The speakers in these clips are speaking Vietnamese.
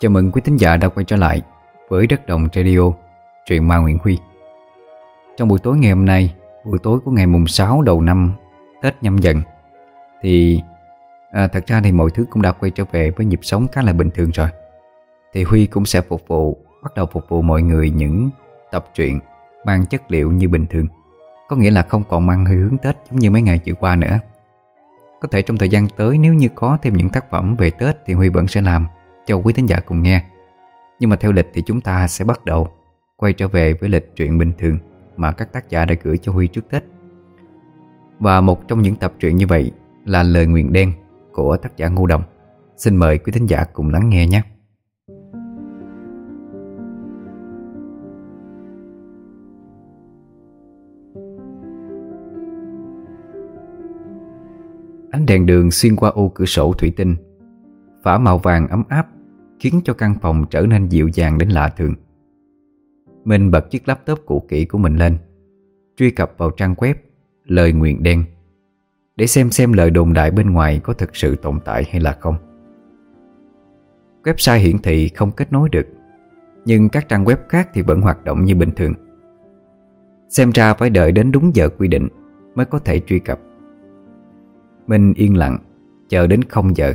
Chào mừng quý thính giả đã quay trở lại với Đất Đồng Radio, truyện ma Nguyễn Huy. Trong buổi tối ngày hôm nay, buổi tối của ngày mùng 6 đầu năm Tết nhâm dần, thì à, thật ra thì mọi thứ cũng đã quay trở về với nhịp sống khá là bình thường rồi. Thì Huy cũng sẽ phục vụ, bắt đầu phục vụ mọi người những tập truyện mang chất liệu như bình thường. Có nghĩa là không còn mang hơi hướng Tết giống như mấy ngày vừa qua nữa. Có thể trong thời gian tới nếu như có thêm những tác phẩm về Tết thì Huy vẫn sẽ làm cho quý thính giả cùng nghe. Nhưng mà theo lịch thì chúng ta sẽ bắt đầu, quay trở về với lịch truyện bình thường mà các tác giả đã gửi cho Huy trước Tết. Và một trong những tập truyện như vậy là Lời Nguyện Đen của tác giả Ngô Đồng. Xin mời quý thính giả cùng lắng nghe nhé. Ánh đèn đường xuyên qua ô cửa sổ thủy tinh Phả màu vàng ấm áp, Khiến cho căn phòng trở nên dịu dàng đến lạ thường. Mình bật chiếc laptop cũ kỹ của mình lên, Truy cập vào trang web Lời nguyện đen, Để xem xem lời đồn đại bên ngoài Có thực sự tồn tại hay là không. Website hiển thị không kết nối được, Nhưng các trang web khác thì vẫn hoạt động như bình thường. Xem ra phải đợi đến đúng giờ quy định Mới có thể truy cập. Minh yên lặng, Chờ đến không giờ.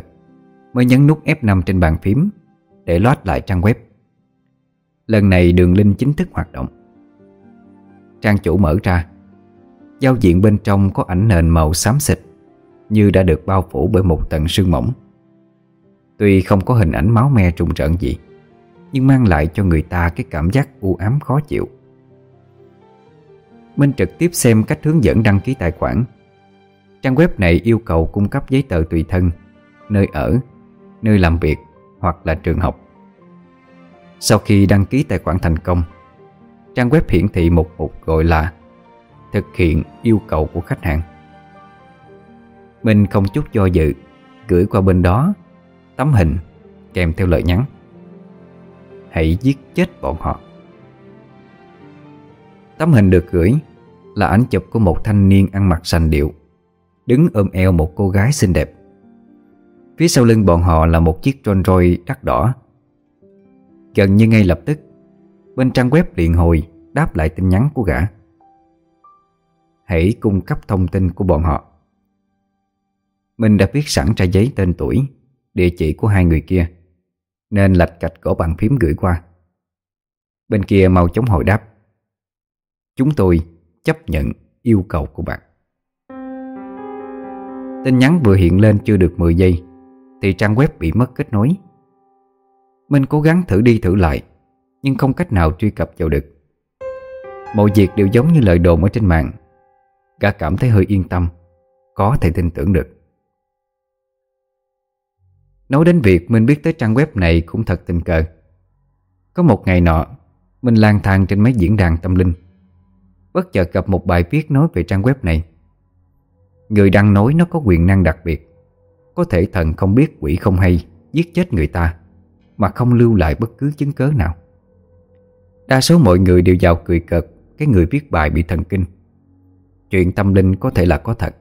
Mới nhấn nút F5 trên bàn phím Để load lại trang web. Lần này đường link chính thức hoạt động. Trang chủ mở ra. Giao diện bên trong có ảnh nền màu xám xịt Như đã được bao phủ bởi một tầng sương mỏng. Tuy không có hình ảnh máu me trùng trận gì, Nhưng mang lại cho người ta cái cảm giác u ám khó chịu. Minh trực tiếp xem cách hướng dẫn đăng ký tài khoản. Trang web này yêu cầu cung cấp giấy tờ tùy thân, Nơi ở Nơi làm việc Hoặc là trường học. Sau khi đăng ký tài khoản thành công, Trang web hiển thị một mục gọi là Thực hiện yêu cầu của khách hàng. Mình không chút do dự, Gửi qua bên đó Tấm hình kèm theo lời nhắn. Hãy giết chết bọn họ. Tấm hình được gửi Là ảnh chụp của một thanh niên ăn mặc sành điệu, Đứng ôm eo một cô gái xinh đẹp. Phía sau lưng bọn họ là một chiếc Rolls Royce đắt đỏ. Gần như ngay lập tức, Bên trang web liền hồi đáp lại tin nhắn của gã. Hãy cung cấp thông tin của bọn họ. Mình đã viết sẵn ra giấy tên tuổi, Địa chỉ của hai người kia, Nên lạch cạch gõ bàn phím gửi qua. Bên kia mau chóng hồi đáp. Chúng tôi chấp nhận yêu cầu của bạn. Tin nhắn vừa hiện lên chưa được 10 giây. Thì trang web bị mất kết nối. Minh cố gắng thử đi thử lại, Nhưng không cách nào truy cập vào được. Mọi việc đều giống như lời đồn ở trên mạng. Gã cảm thấy hơi yên tâm, Có thể tin tưởng được. Nói đến việc Minh biết tới trang web này cũng thật tình cờ. Có một ngày nọ Minh lang thang trên mấy diễn đàn tâm linh. Bất chợt gặp một bài viết nói về trang web này. Người đăng nói nó có quyền năng đặc biệt. Có thể thần không biết quỷ không hay, Giết chết người ta, Mà không lưu lại bất cứ chứng cớ nào. Đa số mọi người đều vào cười cợt, Cái người viết bài bị thần kinh. Chuyện tâm linh có thể là có thật,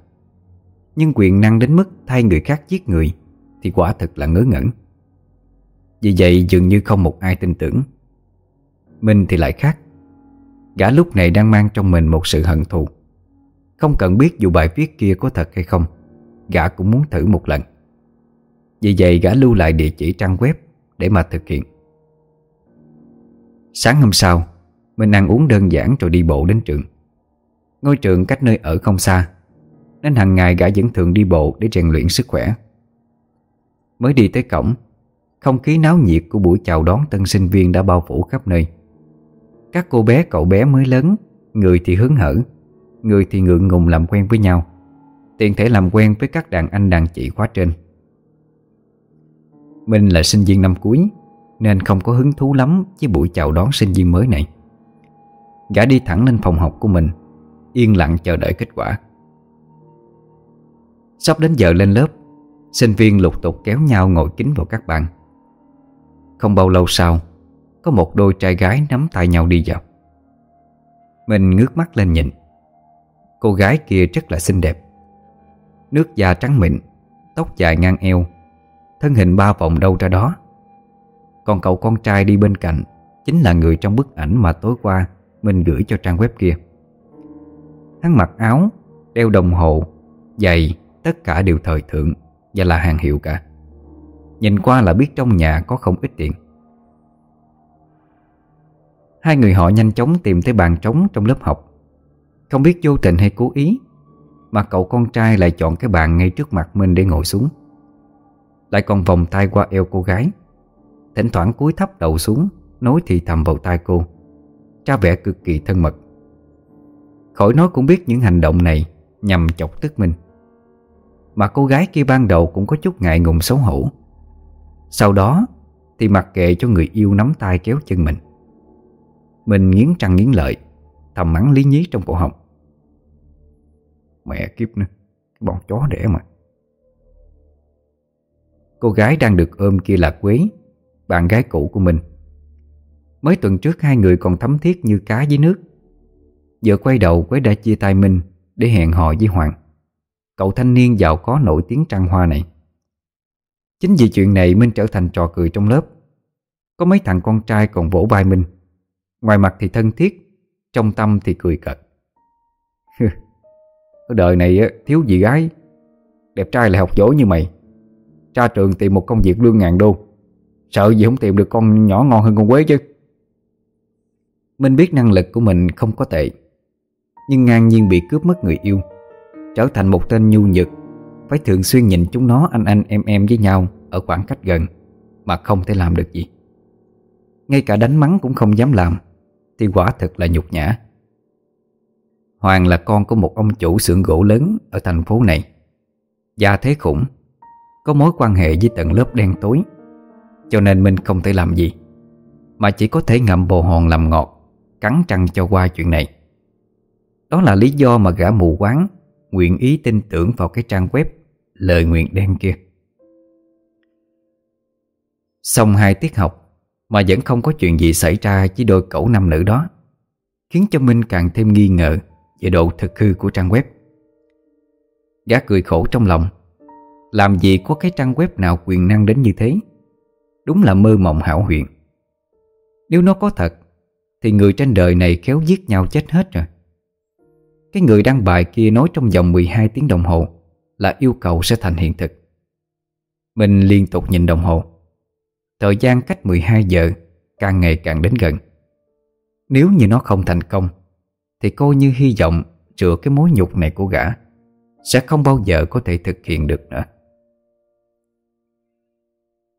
Nhưng quyền năng đến mức thay người khác giết người Thì quả thực là ngớ ngẩn. Vì vậy dường như không một ai tin tưởng. Minh thì lại khác. Gã lúc này đang mang trong mình một sự hận thù. Không cần biết dù bài viết kia có thật hay không Gã cũng muốn thử một lần. Vì vậy gã lưu lại địa chỉ trang web Để mà thực hiện. Sáng hôm sau Mình ăn uống đơn giản rồi đi bộ đến trường. Ngôi trường cách nơi ở không xa, Nên hàng ngày gã vẫn thường đi bộ Để rèn luyện sức khỏe. Mới đi tới cổng, Không khí náo nhiệt của buổi chào đón tân sinh viên đã bao phủ khắp nơi. Các cô bé, cậu bé mới lớn, Người thì hứng hở, Người thì ngượng ngùng làm quen với nhau. Tiện thể làm quen với các đàn anh đàn chị khóa trên. Minh là sinh viên năm cuối, Nên không có hứng thú lắm với buổi chào đón sinh viên mới này. Gã đi thẳng lên phòng học của mình, Yên lặng chờ đợi kết quả. Sắp đến giờ lên lớp, Sinh viên lục tục kéo nhau ngồi kính vào các bàn. Không bao lâu sau, Có một đôi trai gái nắm tay nhau đi vào. Mình ngước mắt lên nhìn. Cô gái kia rất là xinh đẹp. Nước da trắng mịn, Tóc dài ngang eo, Thân hình ba vòng đâu ra đó. Còn cậu con trai đi bên cạnh Chính là người trong bức ảnh mà tối qua Mình gửi cho trang web kia. Hắn mặc áo, Đeo đồng hồ Giày Tất cả đều thời thượng Và là hàng hiệu cả. Nhìn qua là biết trong nhà có không ít tiền. Hai người họ nhanh chóng tìm thấy bàn trống trong lớp học. Không biết vô tình hay cố ý mà cậu con trai lại chọn cái bàn ngay trước mặt mình để ngồi xuống. Lại còn vòng tay qua eo cô gái. Thỉnh thoảng cúi thấp đầu xuống, Nói thì thầm vào tai cô. Ra vẻ cực kỳ thân mật. Khỏi nói cũng biết những hành động này Nhằm chọc tức mình. Mà cô gái kia ban đầu cũng có chút ngại ngùng xấu hổ. Sau đó Thì mặc kệ cho người yêu nắm tay kéo chân mình. Mình nghiến răng nghiến lợi, Thầm mắng lý nhí trong cổ họng. Mẹ kiếp nữa, Cái bọn chó đẻ mà. Cô gái đang được ôm kia là Quế, Bạn gái cũ của mình. Mới tuần trước hai người còn thấm thiết như cá dưới nước. Giờ quay đầu, Quế đã chia tay Minh Để hẹn hò với Hoàng. Cậu thanh niên giàu có nổi tiếng trăng hoa này. Chính vì chuyện này, Minh trở thành trò cười trong lớp. Có mấy thằng con trai còn vỗ vai Minh. Ngoài mặt thì thân thiết, Trong tâm thì cười cợt. Ở đời này thiếu gì gái. Đẹp trai lại học giỏi như mày. Ra trường tìm một công việc lương ngàn đô. Sợ gì không tìm được con nhỏ ngon hơn con Quế chứ. Minh biết năng lực của mình không có tệ, Nhưng ngang nhiên bị cướp mất người yêu. Trở thành một tên nhu nhược, Phải thường xuyên nhìn chúng nó anh anh em em với nhau Ở khoảng cách gần, Mà không thể làm được gì. Ngay cả đánh mắng cũng không dám làm, Thì quả thật là nhục nhã. Hoàng là con của một ông chủ xưởng gỗ lớn Ở thành phố này. Gia thế khủng, Có mối quan hệ với tầng lớp đen tối, Cho nên Minh không thể làm gì, Mà chỉ có thể ngậm bồ hòn làm ngọt, Cắn trăng cho qua chuyện này. Đó là lý do mà gã mù quáng Nguyện ý tin tưởng vào cái trang web Lời nguyện đen kia. Xong hai tiết học Mà vẫn không có chuyện gì xảy ra Với đôi cậu nam nữ đó, Khiến cho Minh càng thêm nghi ngờ. Về độ thực hư của trang web. Gã cười khổ trong lòng. Làm gì có cái trang web nào quyền năng đến như thế? Đúng là mơ mộng hảo huyền. Nếu nó có thật, thì người trên đời này khéo giết nhau chết hết rồi. Cái người đăng bài kia nói trong vòng 12 tiếng đồng hồ Là yêu cầu sẽ thành hiện thực. Mình liên tục nhìn đồng hồ. Thời gian cách 12 giờ Càng ngày càng đến gần. Nếu như nó không thành công thì coi như hy vọng Chữa cái mối nhục này của gã Sẽ không bao giờ có thể thực hiện được nữa.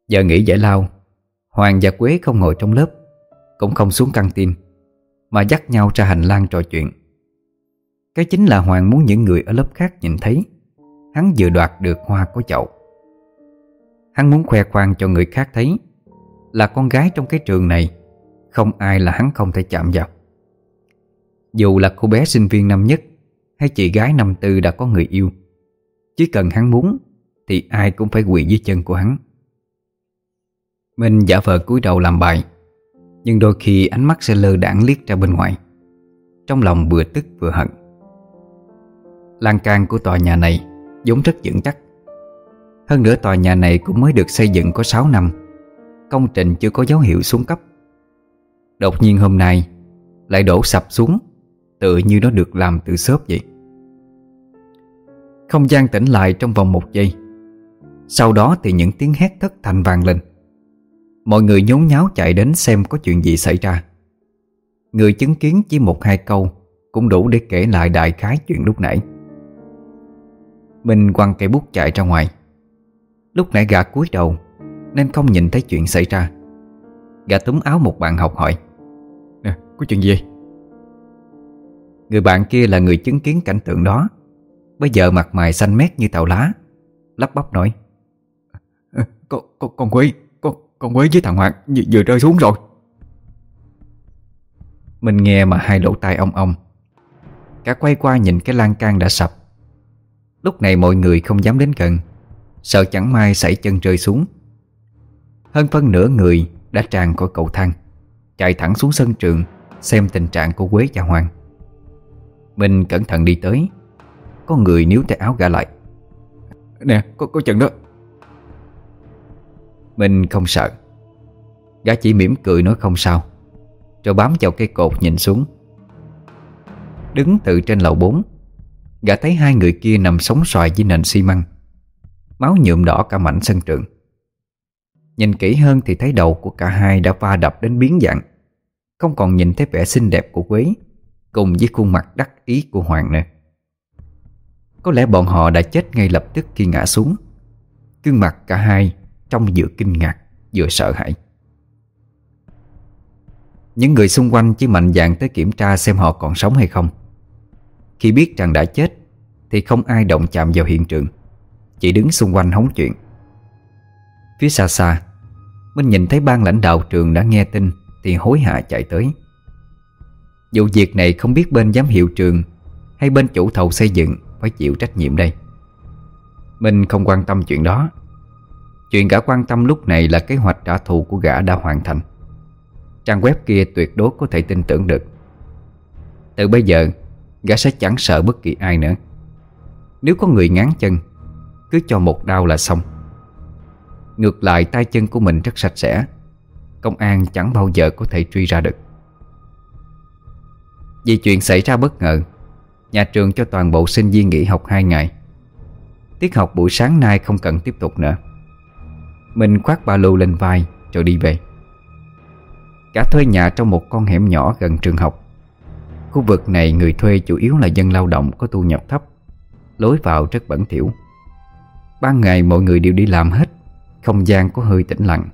Giờ nghỉ giải lao, Hoàng và Quế không ngồi trong lớp, cũng không xuống căng tin, Mà dắt nhau ra hành lang trò chuyện. Cái chính là Hoàng muốn những người ở lớp khác nhìn thấy, Hắn vừa đoạt được hoa của chậu. Hắn muốn khoe khoang cho người khác thấy Là con gái trong cái trường này Không ai là hắn không thể chạm vào. Dù là cô bé sinh viên năm nhất Hay chị gái năm tư đã có người yêu, Chỉ cần hắn muốn Thì ai cũng phải quỳ dưới chân của hắn. Minh giả vờ cúi đầu làm bài, nhưng đôi khi ánh mắt sẽ lơ đãng liếc ra bên ngoài. Trong lòng vừa tức vừa hận. Lan can của tòa nhà này giống rất vững chắc. Hơn nữa tòa nhà này cũng mới được xây dựng có 6 năm, Công trình chưa có dấu hiệu xuống cấp. Đột nhiên hôm nay, Lại đổ sập xuống. Tựa như nó được làm từ xốp vậy. Không gian tĩnh lại trong vòng một giây. Sau đó thì những tiếng hét thất thành vang lên. Mọi người nhốn nháo chạy đến xem có chuyện gì xảy ra. Người chứng kiến chỉ một hai câu Cũng đủ để kể lại đại khái chuyện lúc nãy. Mình quăng cây bút chạy ra ngoài. Lúc nãy gã cúi đầu Nên không nhìn thấy chuyện xảy ra. Gã túm áo một bạn học hỏi. Nè, có chuyện gì Người bạn kia là người chứng kiến cảnh tượng đó. Bây giờ mặt mày xanh mét như tàu lá. Lắp bắp nói. Con, con, con Quý con Quế với thằng Hoàng vừa, vừa rơi xuống rồi. Mình nghe mà hai lỗ tai ong ong. Cả quay qua nhìn cái lan can đã sập. Lúc này mọi người không dám đến gần. Sợ chẳng may xảy chân rơi xuống. Hơn phân nửa người đã tràn khỏi cầu thang Chạy thẳng xuống sân trường Xem tình trạng của Quế và Hoàng Mình cẩn thận đi tới. Có người níu tay áo gã lại. Nè có, có chừng đó. Mình không sợ. Gã chỉ mỉm cười nói không sao. Rồi bám vào cây cột nhìn xuống. Đứng từ trên lầu 4 Gã thấy hai người kia nằm sống xoài dưới nền xi măng. Máu nhuộm đỏ cả mảnh sân trường. Nhìn kỹ hơn thì thấy đầu của cả hai đã va đập đến biến dạng. Không còn nhìn thấy vẻ xinh đẹp của Quế Cùng với khuôn mặt đắc ý của Hoàng nữa Có lẽ bọn họ đã chết ngay lập tức khi ngã xuống. Gương mặt cả hai Trông vừa kinh ngạc, vừa sợ hãi. Những người xung quanh chỉ mạnh dạn tới kiểm tra xem họ còn sống hay không. Khi biết rằng đã chết, Thì không ai động chạm vào hiện trường, Chỉ đứng xung quanh hóng chuyện. Phía xa xa, Minh nhìn thấy ban lãnh đạo trường đã nghe tin Thì hối hả chạy tới. Vụ việc này không biết bên giám hiệu trường Hay bên chủ thầu xây dựng Phải chịu trách nhiệm đây. Minh không quan tâm chuyện đó. Chuyện gã quan tâm lúc này là kế hoạch trả thù của gã đã hoàn thành. Trang web kia tuyệt đối có thể tin tưởng được. Từ bây giờ, Gã sẽ chẳng sợ bất kỳ ai nữa. Nếu có người ngán chân, Cứ cho một đau là xong. Ngược lại, tay chân của mình rất sạch sẽ. Công an chẳng bao giờ có thể truy ra được. Vì chuyện xảy ra bất ngờ, Nhà trường cho toàn bộ sinh viên nghỉ học 2 ngày. Tiết học buổi sáng nay không cần tiếp tục nữa. Mình khoác ba lô lên vai rồi đi về. Cả thuê nhà trong một con hẻm nhỏ gần trường học. Khu vực này người thuê chủ yếu là dân lao động có thu nhập thấp, Lối vào rất bẩn thỉu. Ban ngày mọi người đều đi làm hết, không gian có hơi tĩnh lặng.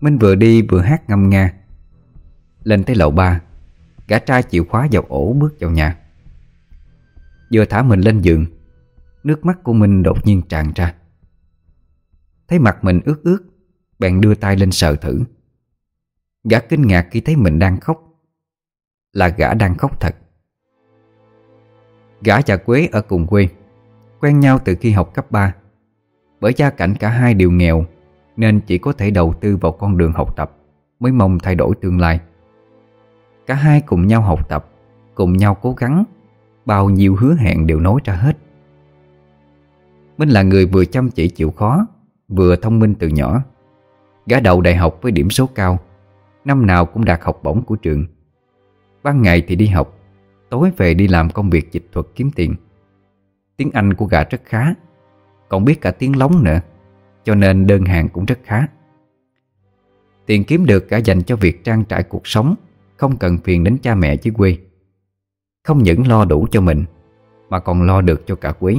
Minh vừa đi vừa hát ngâm nga. Lên tới lầu ba. Gã trai chịu khóa vào ổ bước vào nhà. Vừa thả mình lên giường, Nước mắt của mình đột nhiên tràn ra. Thấy mặt mình ướt ướt, Bèn đưa tay lên sờ thử. Gã kinh ngạc khi thấy mình đang khóc. Là gã đang khóc thật. Gã và Quế ở cùng quê, Quen nhau từ khi học cấp 3 bởi gia cảnh cả hai đều nghèo, Nên chỉ có thể đầu tư vào con đường học tập, Mới mong thay đổi tương lai. Cả hai cùng nhau học tập, Cùng nhau cố gắng, Bao nhiêu hứa hẹn đều nói ra hết. Minh là người vừa chăm chỉ chịu khó, Vừa thông minh từ nhỏ. Gã đầu đại học với điểm số cao, Năm nào cũng đạt học bổng của trường. Ban ngày thì đi học, Tối về đi làm công việc dịch thuật kiếm tiền. Tiếng Anh của gã rất khá, còn biết cả tiếng lóng nữa, Cho nên đơn hàng cũng rất khá. Tiền kiếm được cả dành cho việc trang trải cuộc sống không cần phiền đến cha mẹ chứ quê. Không những lo đủ cho mình, Mà còn lo được cho cả Quế.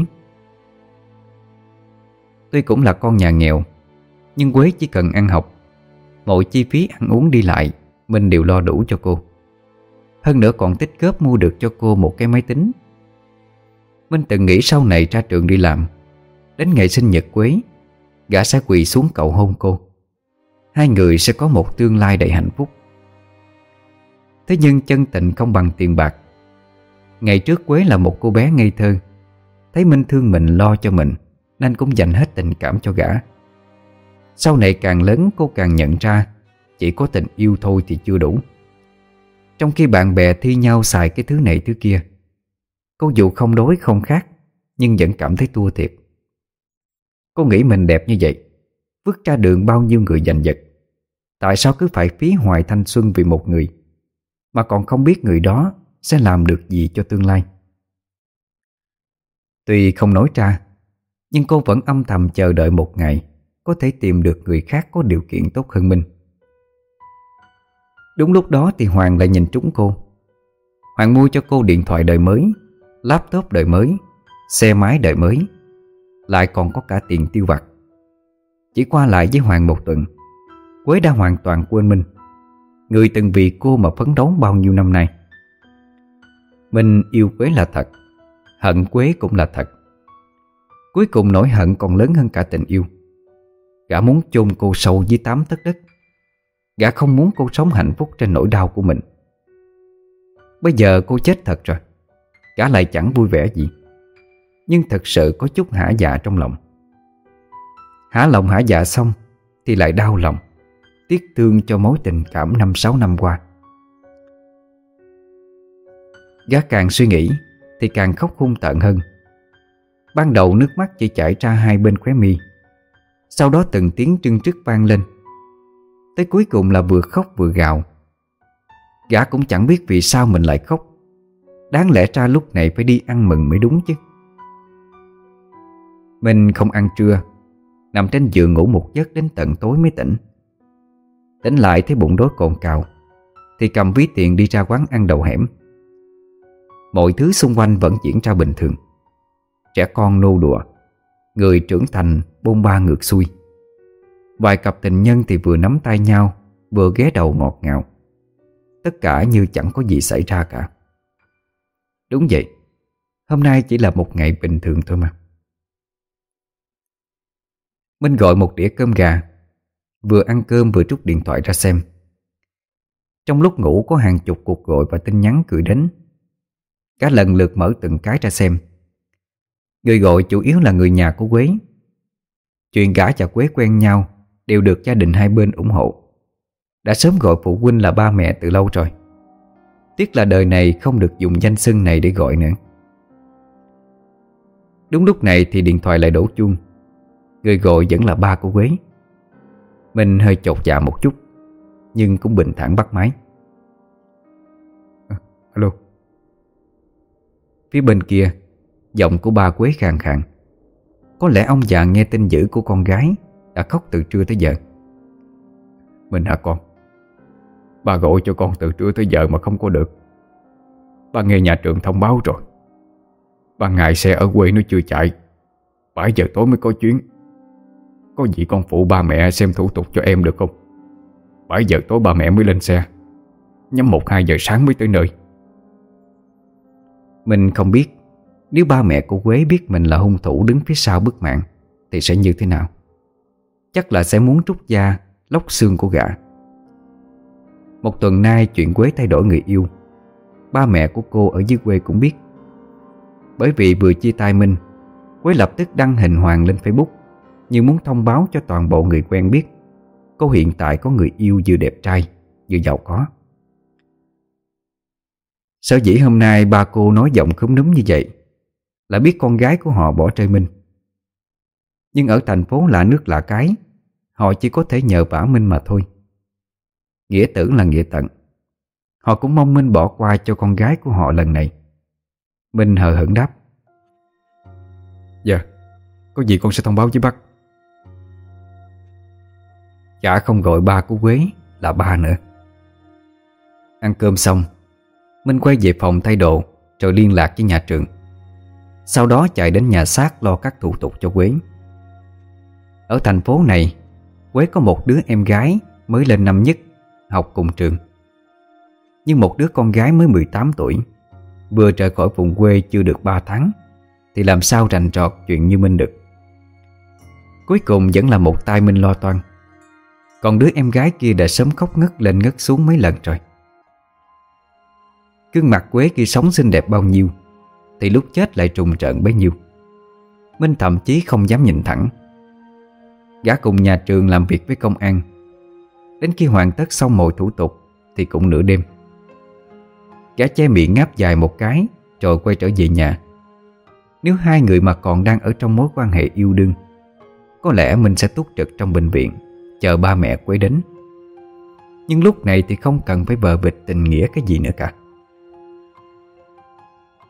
Tuy cũng là con nhà nghèo, Nhưng Quế chỉ cần ăn học. Mọi chi phí ăn uống đi lại, Mình đều lo đủ cho cô. Hơn nữa còn tích góp mua được cho cô một cái máy tính. Minh từng nghĩ sau này ra trường đi làm, Đến ngày sinh nhật Quế, Gã sẽ quỳ xuống cầu hôn cô. Hai người sẽ có một tương lai đầy hạnh phúc. Thế nhưng chân tình không bằng tiền bạc. Ngày trước Quế là một cô bé ngây thơ. Thấy Minh thương mình lo cho mình, Nên cũng dành hết tình cảm cho gã. Sau này càng lớn, cô càng nhận ra Chỉ có tình yêu thôi thì chưa đủ. Trong khi bạn bè thi nhau xài cái thứ này thứ kia, Cô dù không đối không khác, Nhưng vẫn cảm thấy thua thiệt. Cô nghĩ mình đẹp như vậy, Vứt ra đường bao nhiêu người giành giật. Tại sao cứ phải phí hoài thanh xuân vì một người? Mà còn không biết người đó Sẽ làm được gì cho tương lai. Tuy không nói ra, Nhưng cô vẫn âm thầm chờ đợi một ngày Có thể tìm được người khác có điều kiện tốt hơn mình. Đúng lúc đó thì Hoàng lại nhìn trúng cô. Hoàng mua cho cô điện thoại đời mới, Laptop đời mới, Xe máy đời mới, lại còn có cả tiền tiêu vặt. Chỉ qua lại với Hoàng một tuần, Quế đã hoàn toàn quên Minh Người từng vì cô mà phấn đấu bao nhiêu năm nay? Mình yêu Quế là thật, Hận Quế cũng là thật. Cuối cùng nỗi hận còn lớn hơn cả tình yêu. Gã muốn chôn cô sâu dưới tám tấc đất. Gã không muốn cô sống hạnh phúc trên nỗi đau của mình. Bây giờ cô chết thật rồi, Gã lại chẳng vui vẻ gì. Nhưng thật sự có chút hả dạ trong lòng. Hả lòng hả dạ xong Thì lại đau lòng. Tiếc thương cho mối tình cảm năm sáu năm qua. Gã càng suy nghĩ, Thì càng khóc hung tợn hơn. Ban đầu nước mắt chỉ chảy ra hai bên khóe mi. Sau đó từng tiếng trưng trức vang lên. Tới cuối cùng là vừa khóc vừa gào. Gã cũng chẳng biết vì sao mình lại khóc. Đáng lẽ ra lúc này phải đi ăn mừng mới đúng chứ. Mình không ăn trưa, Nằm trên giường ngủ một giấc đến tận tối mới tỉnh tính lại thấy bụng đói cồn cào, Thì cầm ví tiền đi ra quán ăn đầu hẻm. Mọi thứ xung quanh vẫn diễn ra bình thường. Trẻ con nô đùa, Người trưởng thành bôn ba ngược xuôi. Vài cặp tình nhân thì vừa nắm tay nhau, Vừa ghé đầu ngọt ngào. Tất cả như chẳng có gì xảy ra cả. Đúng vậy, Hôm nay chỉ là một ngày bình thường thôi mà. Minh gọi một đĩa cơm gà Vừa ăn cơm vừa trút điện thoại ra xem. Trong lúc ngủ có hàng chục cuộc gọi và tin nhắn gửi đến. Cả lần lượt mở từng cái ra xem. Người gọi chủ yếu là người nhà của Quế. Chuyện gã và Quế quen nhau Đều được gia đình hai bên ủng hộ. Đã sớm gọi phụ huynh là ba mẹ từ lâu rồi. Tiếc là đời này không được dùng danh xưng này để gọi nữa. Đúng lúc này thì điện thoại lại đổ chuông. Người gọi vẫn là ba của Quế. Mình hơi chột dạ một chút Nhưng cũng bình thản bắt máy. À, Alo. Phía bên kia Giọng của ba Quế khàn khàn. Có lẽ ông già nghe tin dữ của con gái Đã khóc từ trưa tới giờ. Mình hả con? Bà gọi cho con từ trưa tới giờ mà không có được. Bà nghe nhà trường thông báo rồi. Ban ngày xe ở quê nó chưa chạy. 7 giờ tối mới có chuyến. Có gì con phụ ba mẹ xem thủ tục cho em được không? 7 giờ tối ba mẹ mới lên xe. Nhắm 1-2 giờ sáng mới tới nơi. Mình không biết, Nếu ba mẹ của Quế biết mình là hung thủ đứng phía sau bức mạng, Thì sẽ như thế nào? Chắc là sẽ muốn trút da, Lóc xương của gã. Một tuần nay chuyện Quế thay đổi người yêu. Ba mẹ của cô ở dưới quê cũng biết. Bởi vì vừa chia tay Minh, Quế lập tức đăng hình hoàng lên Facebook. Như muốn thông báo cho toàn bộ người quen biết. Cô hiện tại có người yêu vừa đẹp trai, Vừa giàu có. Sở dĩ hôm nay ba cô nói giọng khúm núm như vậy Là biết con gái của họ bỏ rơi Minh. Nhưng ở thành phố lạ nước lạ cái, Họ chỉ có thể nhờ vả Minh mà thôi. Nghĩa tử là nghĩa tận. Họ cũng mong Minh bỏ qua cho con gái của họ lần này. Minh hờ hững đáp. Dạ Có gì con sẽ thông báo với bác. Chả không gọi ba của Quế Là ba nữa. Ăn cơm xong, Minh quay về phòng thay đồ Rồi liên lạc với nhà trường. Sau đó chạy đến nhà xác lo các thủ tục cho Quế. Ở thành phố này, Quế có một đứa em gái Mới lên năm nhất, Học cùng trường. Nhưng một đứa con gái mới 18 tuổi, Vừa rời khỏi vùng quê chưa được 3 tháng, Thì làm sao rành trọt chuyện như Minh được. Cuối cùng vẫn là một tay Minh lo toan. Còn đứa em gái kia đã sớm khóc ngất lên ngất xuống mấy lần rồi. Cương mặt Quế kia sống xinh đẹp bao nhiêu, Thì lúc chết lại trùng trận bấy nhiêu. Minh thậm chí không dám nhìn thẳng. Gã cùng nhà trường làm việc với công an. Đến khi hoàn tất xong mọi thủ tục, Thì cũng nửa đêm. Gã che miệng ngáp dài một cái, Rồi quay trở về nhà. Nếu hai người mà còn đang ở trong mối quan hệ yêu đương, Có lẽ mình sẽ túc trực trong bệnh viện. Chờ ba mẹ quay đến. Nhưng lúc này thì không cần phải bờ bịch tình nghĩa cái gì nữa cả.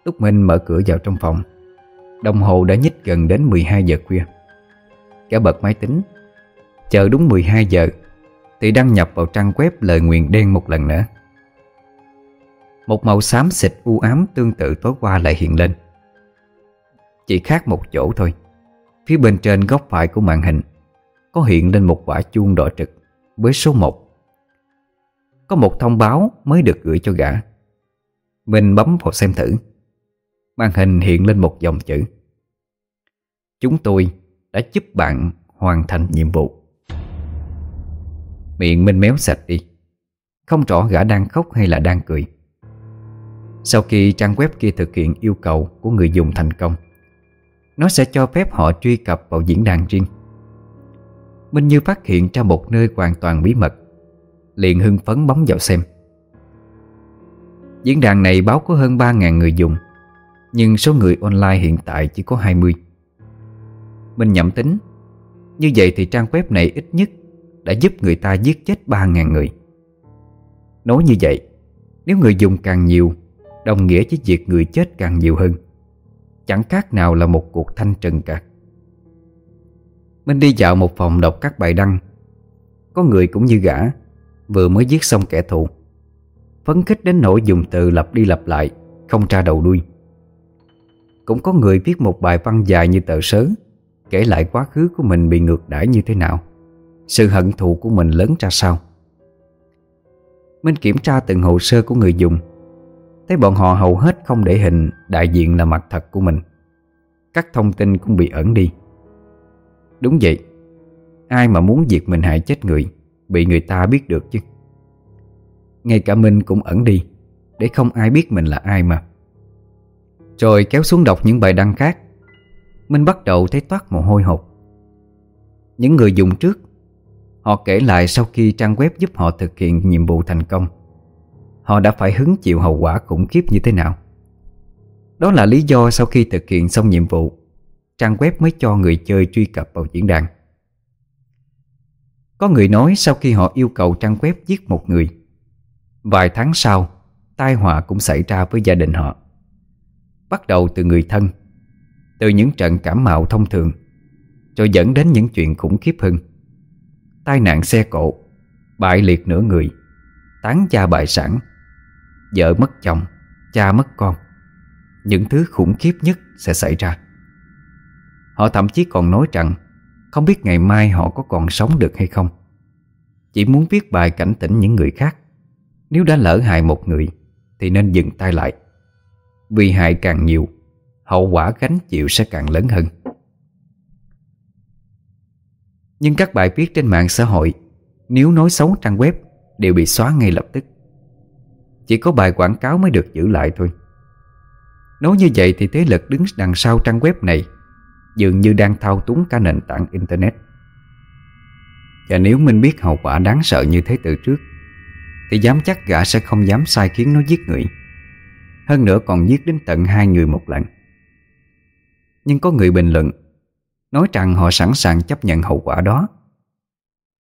Lúc minh mở cửa vào trong phòng, Đồng hồ đã nhích gần đến 12 giờ khuya. Cả bật máy tính, Chờ đúng 12 giờ Thì đăng nhập vào trang web lời nguyện đen một lần nữa. Một màu xám xịt u ám tương tự tối qua lại hiện lên. Chỉ khác một chỗ thôi, Phía bên trên góc phải của màn hình có hiện lên một quả chuông đỏ trực Với số 1 Có một thông báo mới được gửi cho gã. Mình bấm vào xem thử. Màn hình hiện lên một dòng chữ. Chúng tôi đã giúp bạn hoàn thành nhiệm vụ. Miệng Minh méo sạch đi. Không rõ gã đang khóc hay là đang cười. Sau khi trang web kia thực hiện yêu cầu của người dùng thành công, Nó sẽ cho phép họ truy cập vào diễn đàn riêng. Minh Như phát hiện ra một nơi hoàn toàn bí mật. Liền hưng phấn bấm vào xem. Diễn đàn này báo có hơn 3.000 người dùng, Nhưng số người online hiện tại chỉ có 20 Minh nhẩm tính, Như vậy thì trang web này ít nhất Đã giúp người ta giết chết 3.000 người. Nói như vậy, Nếu người dùng càng nhiều, Đồng nghĩa với việc người chết càng nhiều hơn. Chẳng khác nào là một cuộc thanh trừng cả. Minh đi dạo một phòng đọc các bài đăng. Có người cũng như gã, Vừa mới giết xong kẻ thù. Phấn khích đến nỗi dùng từ lặp đi lặp lại, Không tra đầu đuôi. Cũng có người viết một bài văn dài như tờ sớ, Kể lại quá khứ của mình bị ngược đãi như thế nào, Sự hận thù của mình lớn ra sao. Minh kiểm tra từng hồ sơ của người dùng, Thấy bọn họ hầu hết không để hình, đại diện là mặt thật của mình. Các thông tin cũng bị ẩn đi. Đúng vậy. Ai mà muốn diệt mình hại chết người, Bị người ta biết được chứ. Ngay cả Minh cũng ẩn đi, Để không ai biết mình là ai mà. Rồi kéo xuống đọc những bài đăng khác. Minh bắt đầu thấy toát mồ hôi hột. Những người dùng trước, Họ kể lại sau khi trang web giúp họ thực hiện nhiệm vụ thành công. Họ đã phải hứng chịu hậu quả khủng khiếp như thế nào? Đó là lý do sau khi thực hiện xong nhiệm vụ Trang web mới cho người chơi truy cập vào diễn đàn. Có người nói sau khi họ yêu cầu trang web giết một người, Vài tháng sau, tai họa cũng xảy ra với gia đình họ. Bắt đầu từ người thân, Từ những trận cảm mạo thông thường, Rồi dẫn đến những chuyện khủng khiếp hơn. Tai nạn xe cộ, Bại liệt nửa người, Tán gia bại sản, Vợ mất chồng, Cha mất con. Những thứ khủng khiếp nhất sẽ xảy ra. Họ thậm chí còn nói rằng Không biết ngày mai họ có còn sống được hay không. Chỉ muốn viết bài cảnh tỉnh những người khác. Nếu đã lỡ hại một người, Thì nên dừng tay lại. Vì hại càng nhiều, Hậu quả gánh chịu sẽ càng lớn hơn. Nhưng các bài viết trên mạng xã hội, Nếu nói xấu trang web, Đều bị xóa ngay lập tức. Chỉ có bài quảng cáo mới được giữ lại thôi. Nói như vậy thì thế lực đứng đằng sau trang web này Dường như đang thao túng cả nền tảng Internet. Và nếu mình biết hậu quả đáng sợ như thế từ trước, Thì dám chắc gã sẽ không dám sai khiến nó giết người. Hơn nữa còn giết đến tận hai người một lần. Nhưng có người bình luận, Nói rằng họ sẵn sàng chấp nhận hậu quả đó.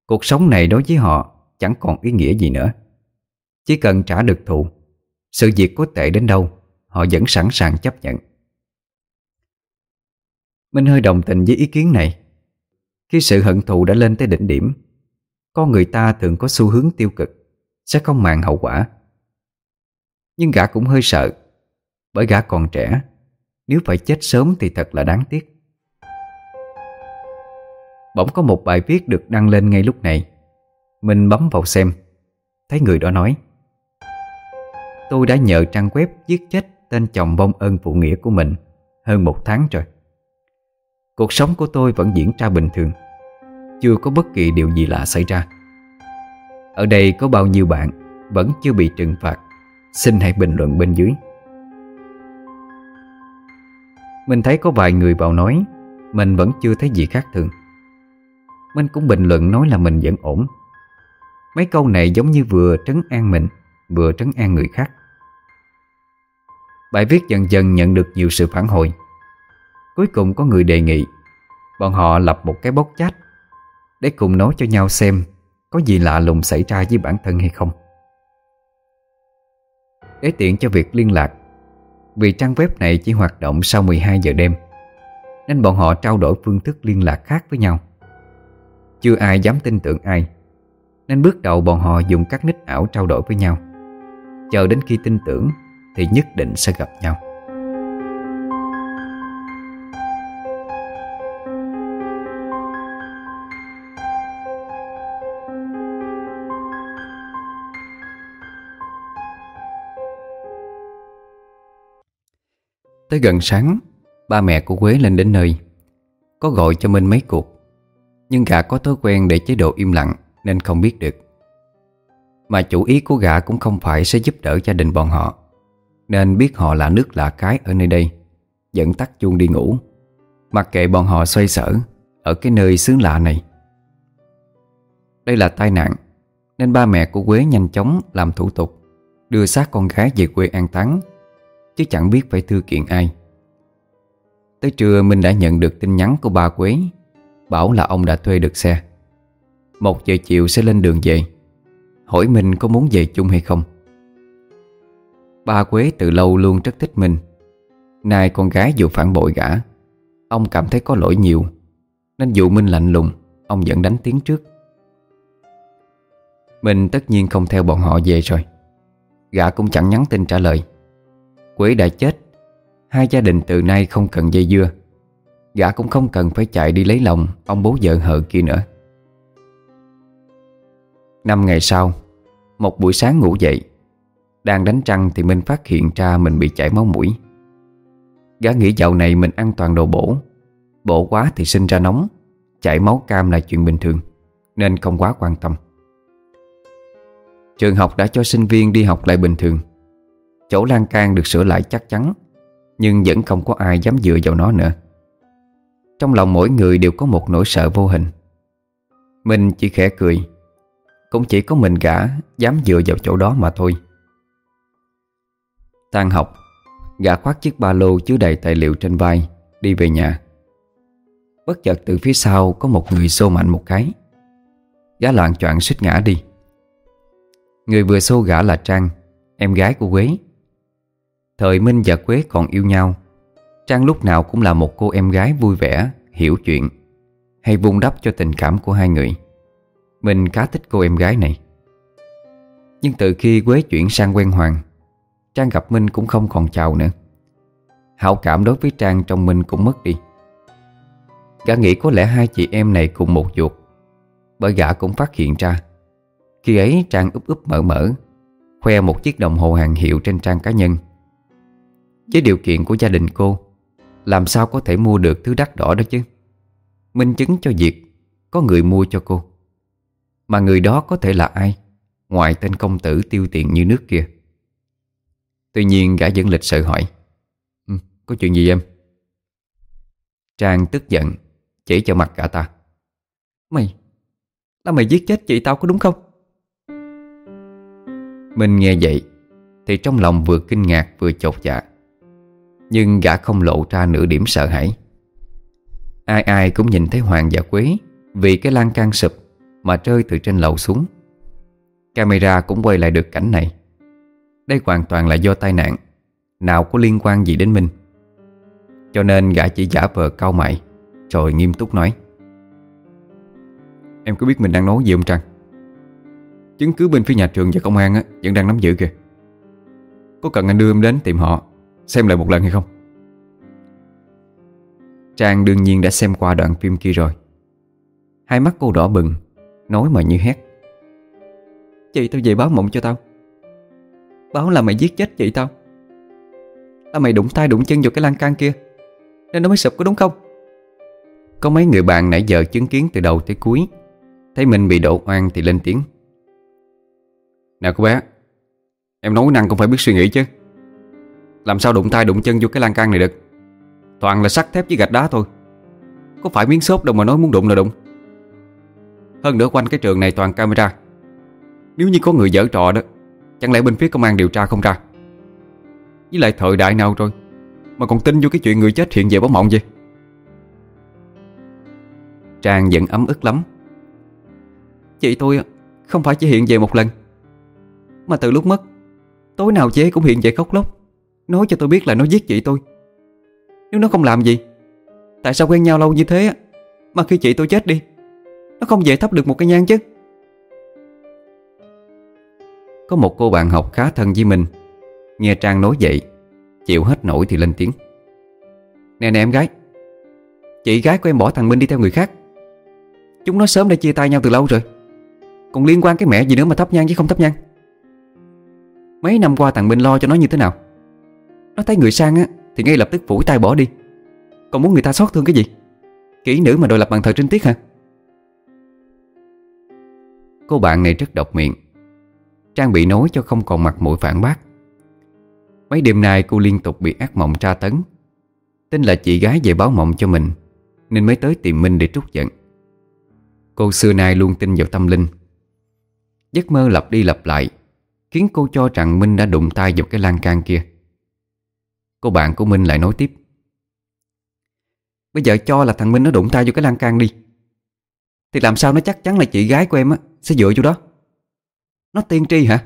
Cuộc sống này đối với họ chẳng còn ý nghĩa gì nữa. Chỉ cần trả được thù, Sự việc có tệ đến đâu, Họ vẫn sẵn sàng chấp nhận. Minh hơi đồng tình với ý kiến này. Khi sự hận thù đã lên tới đỉnh điểm, Con người ta thường có xu hướng tiêu cực, Sẽ không màng hậu quả. Nhưng gã cũng hơi sợ, Bởi gã còn trẻ, Nếu phải chết sớm thì thật là đáng tiếc. Bỗng có một bài viết được đăng lên ngay lúc này. Mình bấm vào xem, Thấy người đó nói, Tôi đã nhờ trang web giết chết tên chồng vong ơn phụ nghĩa của mình Hơn một tháng rồi. Cuộc sống của tôi vẫn diễn ra bình thường. Chưa có bất kỳ điều gì lạ xảy ra. Ở đây có bao nhiêu bạn Vẫn chưa bị trừng phạt. Xin hãy bình luận bên dưới. Mình thấy có vài người vào nói, Mình vẫn chưa thấy gì khác thường. Mình cũng bình luận nói là mình vẫn ổn. Mấy câu này giống như vừa trấn an mình, Vừa trấn an người khác. Bài viết dần dần nhận được nhiều sự phản hồi. Cuối cùng có người đề nghị. Bọn họ lập một cái bốc chat Để cùng nói cho nhau xem Có gì lạ lùng xảy ra với bản thân hay không. Để tiện cho việc liên lạc, Vì trang web này chỉ hoạt động sau 12 giờ đêm, Nên bọn họ trao đổi phương thức liên lạc khác với nhau. Chưa ai dám tin tưởng ai, Nên bước đầu bọn họ dùng các nick ảo trao đổi với nhau. Chờ đến khi tin tưởng Thì nhất định sẽ gặp nhau. Tới gần sáng, Ba mẹ của Quế lên đến nơi. Có gọi cho Minh mấy cuộc. Nhưng gã có thói quen để chế độ im lặng, Nên không biết được. Mà chủ ý của gã cũng không phải Sẽ giúp đỡ gia đình bọn họ, Nên biết họ là nước lạ cái ở nơi đây, Dẫn tắt chuông đi ngủ. Mặc kệ bọn họ xoay sở, Ở cái nơi xứ lạ này. Đây là tai nạn, Nên ba mẹ của Quế nhanh chóng làm thủ tục, Đưa xác con gái về quê an táng. Chứ chẳng biết phải thư kiện ai. Tới trưa mình đã nhận được tin nhắn của bà Quế, Bảo là ông đã thuê được xe. Một giờ chiều sẽ lên đường về. Hỏi mình có muốn về chung hay không. Ba Quế từ lâu luôn rất thích mình Nay con gái dù phản bội gã, Ông cảm thấy có lỗi nhiều, Nên dù Minh lạnh lùng, Ông vẫn đánh tiếng trước. Minh tất nhiên không theo bọn họ về rồi. Gã cũng chẳng nhắn tin trả lời. Quế đã chết. Hai gia đình từ nay không cần dây dưa. Gã cũng không cần phải chạy đi lấy lòng Ông bố vợ hờ kia nữa. Năm ngày sau, Một buổi sáng ngủ dậy, Đang đánh trăng thì Minh phát hiện ra Mình bị chảy máu mũi. Gã nghĩ dạo này mình ăn toàn đồ bổ. Bổ quá thì sinh ra nóng, Chảy máu cam là chuyện bình thường, Nên không quá quan tâm. Trường học đã cho sinh viên đi học lại bình thường. Chỗ lan can được sửa lại chắc chắn, Nhưng vẫn không có ai dám dựa vào nó nữa. Trong lòng mỗi người đều có một nỗi sợ vô hình. Mình chỉ khẽ cười, Cũng chỉ có mình gã Dám dựa vào chỗ đó mà thôi. Tan học, Gã khoác chiếc ba lô chứa đầy tài liệu trên vai, Đi về nhà. Bất chợt từ phía sau Có một người xô mạnh một cái. Gã loạn choạng suýt ngã đi. Người vừa xô gã là Trang, Em gái của Quế. Thời Minh và Quế còn yêu nhau. Trang lúc nào cũng là một cô em gái vui vẻ, Hiểu chuyện, Hay vun đắp cho tình cảm của hai người. Mình khá thích cô em gái này. Nhưng từ khi Quế chuyển sang quen Hoàng, Trang gặp Minh cũng không còn chào nữa. Hảo cảm đối với Trang trong Minh cũng mất đi. Gã nghĩ có lẽ hai chị em này cùng một chuột Bởi gã cũng phát hiện ra. Khi ấy Trang úp úp mở mở, Khoe một chiếc đồng hồ hàng hiệu trên trang cá nhân. Với điều kiện của gia đình cô Làm sao có thể mua được thứ đắt đỏ đó chứ Minh chứng cho việc Có người mua cho cô Mà người đó có thể là ai Ngoài tên công tử tiêu tiền như nước kia Tuy nhiên gã vẫn lịch sự hỏi ừ, Có chuyện gì em? Trang tức giận Chỉ cho mặt cả ta Mày Là mày giết chết chị tao có đúng không? minh nghe vậy Thì trong lòng vừa kinh ngạc vừa chột dạ nhưng gã không lộ ra nửa điểm sợ hãi. Ai ai cũng nhìn thấy Hoàng và Quế Vì cái lan can sụp Mà rơi từ trên lầu xuống. Camera cũng quay lại được cảnh này. Đây hoàn toàn là do tai nạn. Nào có liên quan gì đến mình. Cho nên gã chỉ giả vờ cau mày Rồi nghiêm túc nói. Em có biết mình đang nói gì không Trăng Chứng cứ bên phía nhà trường và công an á, Vẫn đang nắm giữ kìa. Có cần anh đưa em đến tìm họ? Xem lại một lần hay không? Trang đương nhiên đã xem qua đoạn phim kia rồi. Hai mắt cô đỏ bừng, Nói mà như hét. Chị, tao về báo mộng cho tao. Báo là mày giết chết chị tao. Là mày đụng tay đụng chân vào cái lan can kia. Nên nó mới sụp có đúng không? Có mấy người bạn nãy giờ chứng kiến từ đầu tới cuối. Thấy mình bị đổ oan thì lên tiếng. Nè cô bé, Em nói năng cũng phải biết suy nghĩ chứ. Làm sao đụng tay đụng chân vô cái lan can này được? Toàn là sắt thép với gạch đá thôi. Có phải miếng xốp đâu mà nói muốn đụng là đụng. Hơn nữa quanh cái trường này toàn camera. Nếu như có người dở trò đó, Chẳng lẽ bên phía công an điều tra không ra? Với lại thời đại nào rồi, Mà còn tin vô cái chuyện người chết hiện về báo mộng vậy? Trang vẫn ấm ức lắm. Chị tôi không phải chỉ hiện về một lần, Mà từ lúc mất, Tối nào chế cũng hiện về khóc lóc. Nói cho tôi biết là nó giết chị tôi. Nếu nó không làm gì, Tại sao quen nhau lâu như thế Mà khi chị tôi chết đi, Nó không về thắp được một cái nhang chứ? Có một cô bạn học khá thân với mình. Nghe Trang nói vậy, Chịu hết nổi thì lên tiếng. Nè nè em gái, Chị gái của em bỏ thằng Minh đi theo người khác. Chúng nó sớm đã chia tay nhau từ lâu rồi. Còn liên quan cái mẹ gì nữa mà thắp nhang chứ không thắp nhang? Mấy năm qua thằng Minh lo cho nó như thế nào? Nó thấy người sang á, Thì ngay lập tức phủi tay bỏ đi. Còn muốn người ta xót thương cái gì? Kỹ nữ mà đòi lập bằng thờ trinh tiết hả? Cô bạn này rất độc miệng. Trang bị nói cho không còn mặt mũi phản bác. Mấy đêm nay cô liên tục bị ác mộng tra tấn. Tin là chị gái về báo mộng cho mình, Nên mới tới tìm Minh để trút giận. Cô xưa nay luôn tin vào tâm linh. Giấc mơ lặp đi lặp lại Khiến cô cho rằng Minh đã đụng tay vào cái lan can kia. Cô bạn của Minh lại nói tiếp. Bây giờ cho là thằng Minh nó đụng tay vào cái lan can đi. Thì làm sao nó chắc chắn là chị gái của em á, Sẽ dựa vô đó? Nó tiên tri hả?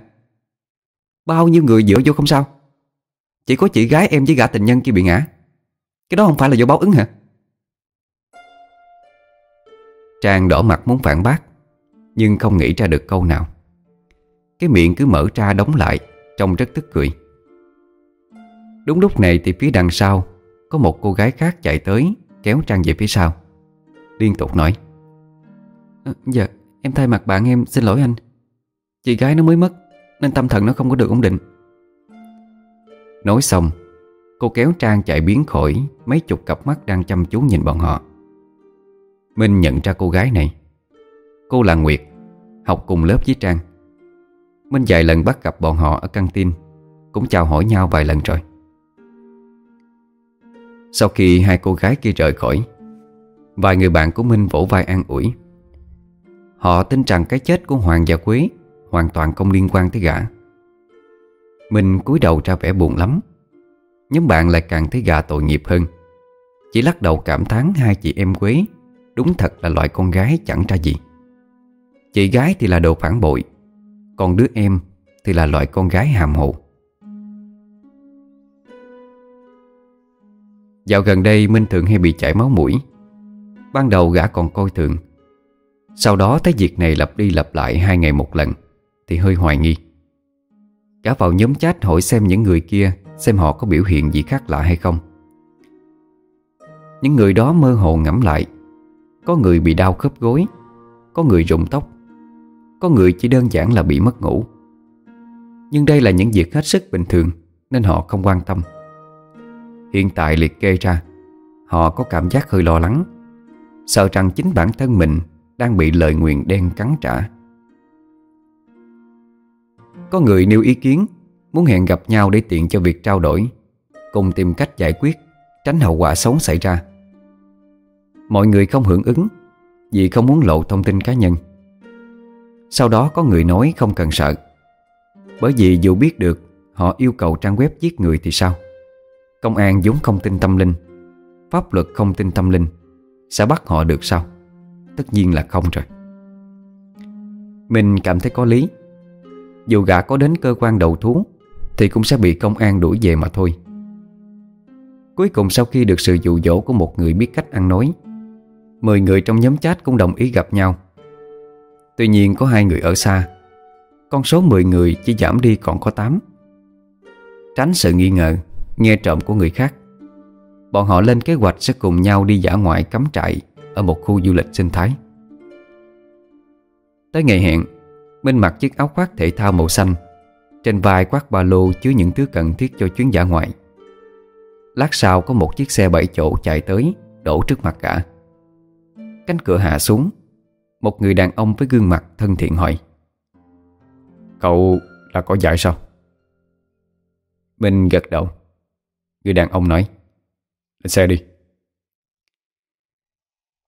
Bao nhiêu người dựa vô không sao? Chỉ có chị gái em với gã tình nhân kia bị ngã. Cái đó không phải là do báo ứng hả? Trang đỏ mặt muốn phản bác, Nhưng không nghĩ ra được câu nào. Cái miệng cứ mở ra đóng lại, Trông rất tức cười. Đúng lúc này thì phía đằng sau Có một cô gái khác chạy tới Kéo Trang về phía sau. Liên tục nói à, Dạ em thay mặt bạn em xin lỗi anh. Chị gái nó mới mất Nên tâm thần nó không có được ổn định. Nói xong Cô kéo Trang chạy biến khỏi Mấy chục cặp mắt đang chăm chú nhìn bọn họ. Minh nhận ra cô gái này. Cô là Nguyệt Học cùng lớp với Trang. Minh vài lần bắt gặp bọn họ ở căng tin Cũng chào hỏi nhau vài lần rồi. Sau khi hai cô gái kia rời khỏi, Vài người bạn của Minh vỗ vai an ủi. Họ tin rằng cái chết của Hoàng và Quế Hoàn toàn không liên quan tới gã. Minh cúi đầu ra vẻ buồn lắm. Nhóm bạn lại càng thấy gà tội nghiệp hơn. Chỉ lắc đầu cảm thán hai chị em Quế Đúng thật là loại con gái chẳng ra gì. Chị gái thì là đồ phản bội, Còn đứa em thì là loại con gái hàm hồ. Dạo gần đây Minh thường hay bị chảy máu mũi. Ban đầu gã còn coi thường. Sau đó thấy việc này lặp đi lặp lại hai ngày một lần, Thì hơi hoài nghi. Gã vào nhóm chat hỏi xem những người kia Xem họ có biểu hiện gì khác lạ hay không. Những người đó mơ hồ ngẫm lại. Có người bị đau khớp gối, Có người rụng tóc, Có người chỉ đơn giản là bị mất ngủ. Nhưng đây là những việc hết sức bình thường, Nên họ không quan tâm. Hiện tại liệt kê ra, Họ có cảm giác hơi lo lắng. Sợ rằng chính bản thân mình Đang bị lời nguyền đen cắn trả. Có người nêu ý kiến Muốn hẹn gặp nhau để tiện cho việc trao đổi, Cùng tìm cách giải quyết, Tránh hậu quả xấu xảy ra. Mọi người không hưởng ứng Vì không muốn lộ thông tin cá nhân. Sau đó có người nói không cần sợ, Bởi vì dù biết được Họ yêu cầu trang web giết người thì sao? Công an vốn không tin tâm linh. Pháp luật không tin tâm linh. Sẽ bắt họ được sao? Tất nhiên là không rồi. Mình cảm thấy có lý. Dù gã có đến cơ quan đầu thú, Thì cũng sẽ bị công an đuổi về mà thôi. Cuối cùng sau khi được sự dụ dỗ của một người biết cách ăn nói, Mười người trong nhóm chat cũng đồng ý gặp nhau. Tuy nhiên có hai người ở xa. Con số 10 người chỉ giảm đi còn có 8 Tránh sự nghi ngờ Nghe trộm của người khác. Bọn họ lên kế hoạch sẽ cùng nhau đi dã ngoại cắm trại Ở một khu du lịch sinh thái. Tới ngày hẹn, Minh mặc chiếc áo khoác thể thao màu xanh, Trên vai khoác ba lô chứa những thứ cần thiết cho chuyến dã ngoại. Lát sau có một chiếc xe bảy chỗ chạy tới, Đổ trước mặt cả. Cánh cửa hạ xuống, Một người đàn ông với gương mặt thân thiện hỏi, Cậu là có dạy sao? Minh gật đầu Người đàn ông nói. Lên xe đi.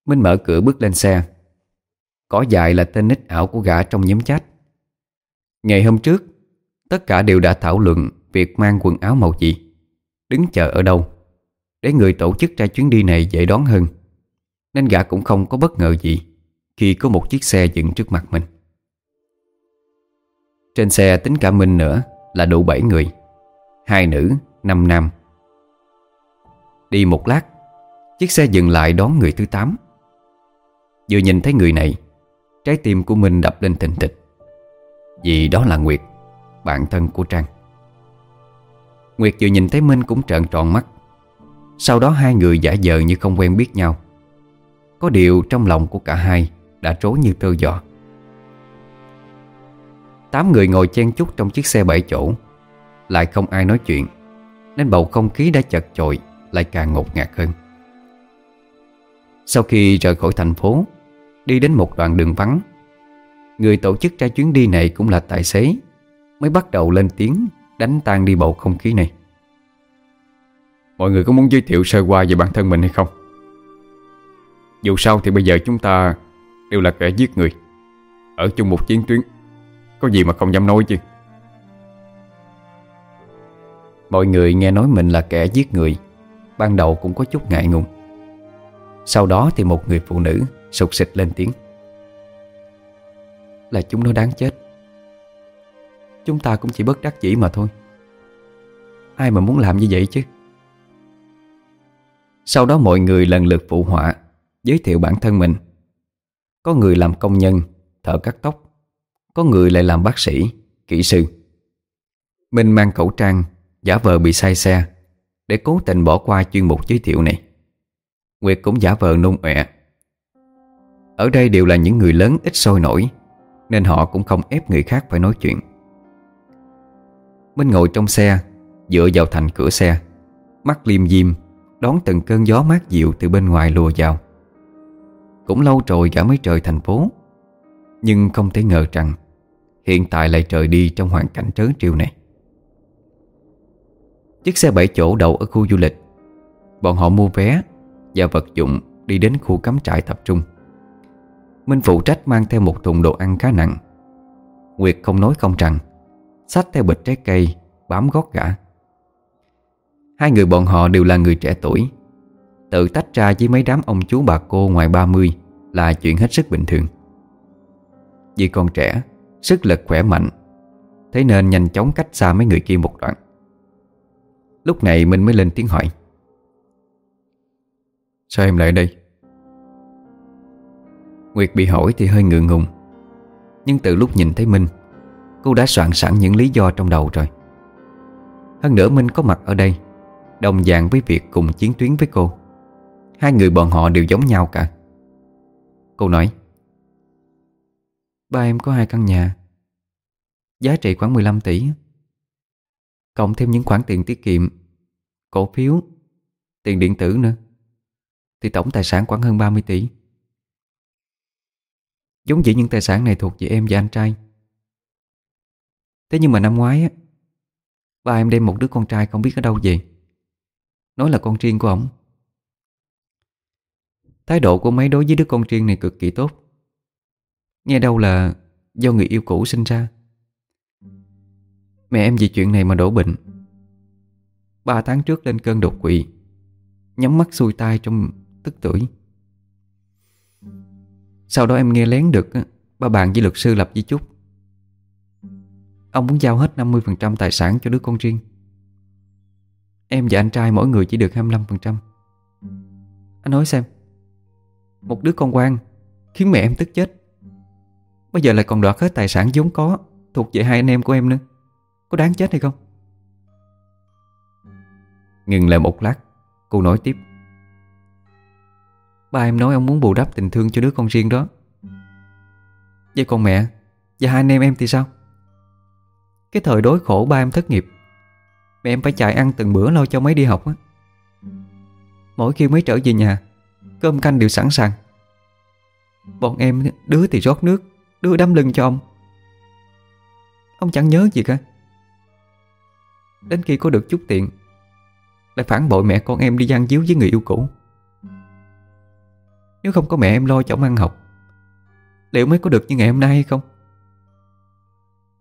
Minh mở cửa bước lên xe. Có dài là tên nít ảo của gã trong nhóm chat. Ngày hôm trước Tất cả đều đã thảo luận Việc mang quần áo màu gì. Đứng chờ ở đâu Để người tổ chức ra chuyến đi này dễ đoán hơn. Nên gã cũng không có bất ngờ gì Khi có một chiếc xe dựng trước mặt mình. Trên xe tính cả Minh nữa Là đủ 7 người. Hai nữ, năm nam. Đi một lát, Chiếc xe dừng lại đón người thứ 8 Vừa nhìn thấy người này, Trái tim của mình đập lên thình thịch. Vì đó là Nguyệt, Bạn thân của Trang. Nguyệt vừa nhìn thấy Minh cũng trợn tròn mắt. Sau đó hai người giả vờ như không quen biết nhau. Có điều trong lòng của cả hai Đã trối như tơ giò. Tám người ngồi chen chúc trong chiếc xe bảy chỗ. Lại không ai nói chuyện, Nên bầu không khí đã chật chội. Lại càng ngột ngạt hơn. Sau khi rời khỏi thành phố Đi đến một đoạn đường vắng Người tổ chức ra chuyến đi này cũng là tài xế Mới bắt đầu lên tiếng Đánh tan đi bầu không khí này. Mọi người có muốn giới thiệu sơ qua về bản thân mình hay không? Dù sao thì bây giờ chúng ta Đều là kẻ giết người Ở chung một chiến tuyến Có gì mà không dám nói chứ? Mọi người nghe nói mình là kẻ giết người Ban đầu cũng có chút ngại ngùng. Sau đó thì một người phụ nữ Sụt xịt lên tiếng. Là chúng nó đáng chết. Chúng ta cũng chỉ bất đắc dĩ mà thôi. Ai mà muốn làm như vậy chứ? Sau đó mọi người lần lượt phụ họa Giới thiệu bản thân mình. Có người làm công nhân Thợ cắt tóc. Có người lại làm bác sĩ, kỹ sư. Minh mang khẩu trang Giả vờ bị say xe. Để cố tình bỏ qua chuyên mục giới thiệu này. Nguyệt cũng giả vờ nôn ọe. Ở đây đều là những người lớn ít sôi nổi, Nên họ cũng không ép người khác phải nói chuyện. Minh ngồi trong xe, Dựa vào thành cửa xe, Mắt liêm diêm, Đón từng cơn gió mát dịu từ bên ngoài lùa vào. Cũng lâu rồi cả mới trời thành phố, Nhưng không thể ngờ rằng Hiện tại lại trời đi trong hoàn cảnh trớ trêu này. Chiếc xe bảy chỗ đậu ở khu du lịch. Bọn họ mua vé Và vật dụng đi đến khu cắm trại tập trung. Minh phụ trách mang theo một thùng đồ ăn khá nặng. Nguyệt không nói không rằng, Xách theo bịch trái cây, Bám gót gã. Hai người bọn họ đều là người trẻ tuổi. Tự tách ra với mấy đám ông chú bà cô ngoài 30 Là chuyện hết sức bình thường. Vì còn trẻ, Sức lực khỏe mạnh, Thế nên nhanh chóng cách xa mấy người kia một đoạn. Lúc này mình mới lên tiếng hỏi. Sao em lại đây? Nguyệt bị hỏi thì hơi ngượng ngùng. Nhưng từ lúc nhìn thấy Minh, Cô đã soạn sẵn những lý do trong đầu rồi. Hơn nữa Minh có mặt ở đây, Đồng dạng với việc cùng chiến tuyến với cô. Hai người bọn họ đều giống nhau cả. Cô nói, Ba em có hai căn nhà, Giá trị khoảng 15 tỷ. Cộng thêm những khoản tiền tiết kiệm, Cổ phiếu, Tiền điện tử nữa, Thì tổng tài sản khoảng hơn 30 tỷ. Giống chỉ những tài sản này thuộc về em và anh trai. Thế nhưng mà năm ngoái á, Ba em đem một đứa con trai không biết ở đâu về. Nói là con riêng của ổng. Thái độ của mấy đối với đứa con riêng này cực kỳ tốt. Nghe đâu là Do người yêu cũ sinh ra. Mẹ em vì chuyện này mà đổ bệnh. Ba tháng trước lên cơn đột quỵ, Nhắm mắt xuôi tay trong tức tuổi Sau đó em nghe lén được Ba bạn với luật sư lập di chúc. Ông muốn giao hết 50% tài sản cho đứa con riêng. Em và anh trai mỗi người chỉ được 25% Anh nói xem, Một đứa con quan Khiến mẹ em tức chết. Bây giờ lại còn đoạt hết tài sản vốn có Thuộc về hai anh em của em nữa. Có đáng chết hay không? Ngừng lại một lát Cô nói tiếp. Ba em nói ông muốn bù đắp tình thương cho đứa con riêng đó. Vậy còn mẹ Và hai anh em em thì sao? Cái thời đối khổ ba em thất nghiệp Mẹ em phải chạy ăn từng bữa lo cho mấy đi học á. Mỗi khi mấy trở về nhà Cơm canh đều sẵn sàng. Bọn em đứa thì rót nước Đứa đâm lưng cho ông. Ông chẳng nhớ gì cả Đến khi có được chút tiền, Lại phản bội mẹ con em đi gian díu với người yêu cũ. Nếu không có mẹ em lo cho ông ăn học, Liệu mới có được như ngày hôm nay hay không?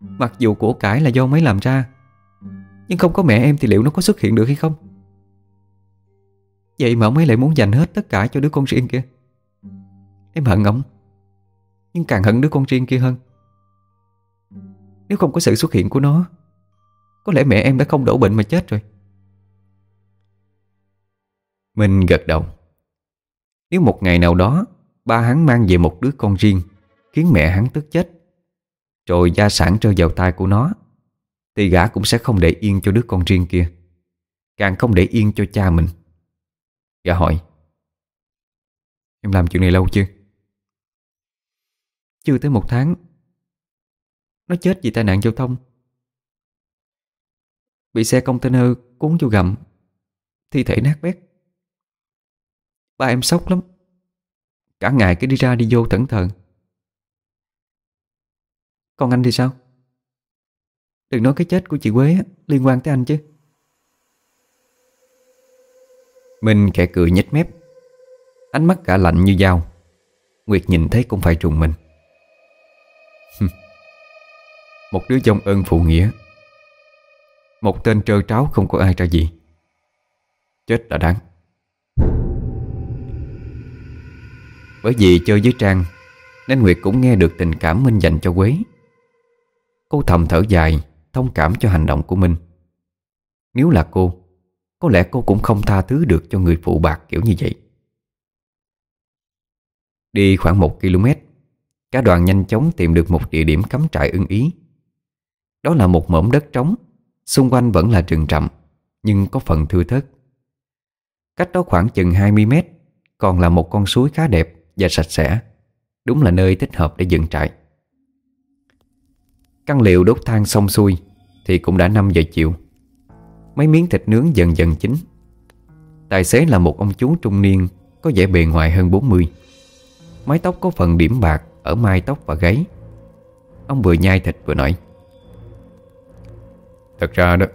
Mặc dù của cải là do mấy làm ra, Nhưng không có mẹ em thì liệu nó có xuất hiện được hay không? Vậy mà ông ấy lại muốn dành hết tất cả cho đứa con riêng kia. Em hận ông, Nhưng càng hận đứa con riêng kia hơn. Nếu không có sự xuất hiện của nó có lẽ mẹ em đã không đổ bệnh mà chết rồi. Mình gật đầu. Nếu một ngày nào đó, Ba hắn mang về một đứa con riêng, Khiến mẹ hắn tức chết, Rồi gia sản rơi vào tay của nó, Thì gã cũng sẽ không để yên cho đứa con riêng kia, Càng không để yên cho cha mình. Gã hỏi, Em làm chuyện này lâu chưa? Chưa tới một tháng. Nó chết vì tai nạn giao thông. Bị xe container cuốn vô gầm. Thi thể nát bét. Ba em sốc lắm. Cả ngày cứ đi ra đi vô thẫn thờ. Còn anh thì sao? Đừng nói cái chết của chị Quế liên quan tới anh chứ. Minh khẽ cười nhếch mép. Ánh mắt cả lạnh như dao. Nguyệt nhìn thấy cũng phải trùng mình. Một đứa dông ơn phụ nghĩa. Một tên trơ tráo không có ai ra gì. Chết là đáng. Bởi vì chơi với Trang, Nên Nguyệt cũng nghe được tình cảm Minh dành cho Quế. Cô thầm thở dài, Thông cảm cho hành động của Minh Nếu là cô, Có lẽ cô cũng không tha thứ được cho người phụ bạc kiểu như vậy. Đi khoảng một km, Cả đoàn nhanh chóng tìm được một địa điểm cắm trại ưng ý. Đó là một mỏm đất trống. Xung quanh vẫn là rừng rậm Nhưng có phần thưa thớt. Cách đó khoảng chừng 20 mét, Còn là một con suối khá đẹp và sạch sẽ. Đúng là nơi thích hợp để dựng trại. Căn liệu đốt than xong xuôi Thì cũng đã 5 giờ chiều. Mấy miếng thịt nướng dần dần chín. Tài xế là một ông chú trung niên, Có vẻ bề ngoài hơn 40 Mái tóc có phần điểm bạc Ở mai tóc và gáy. Ông vừa nhai thịt vừa nói. Thật ra đó,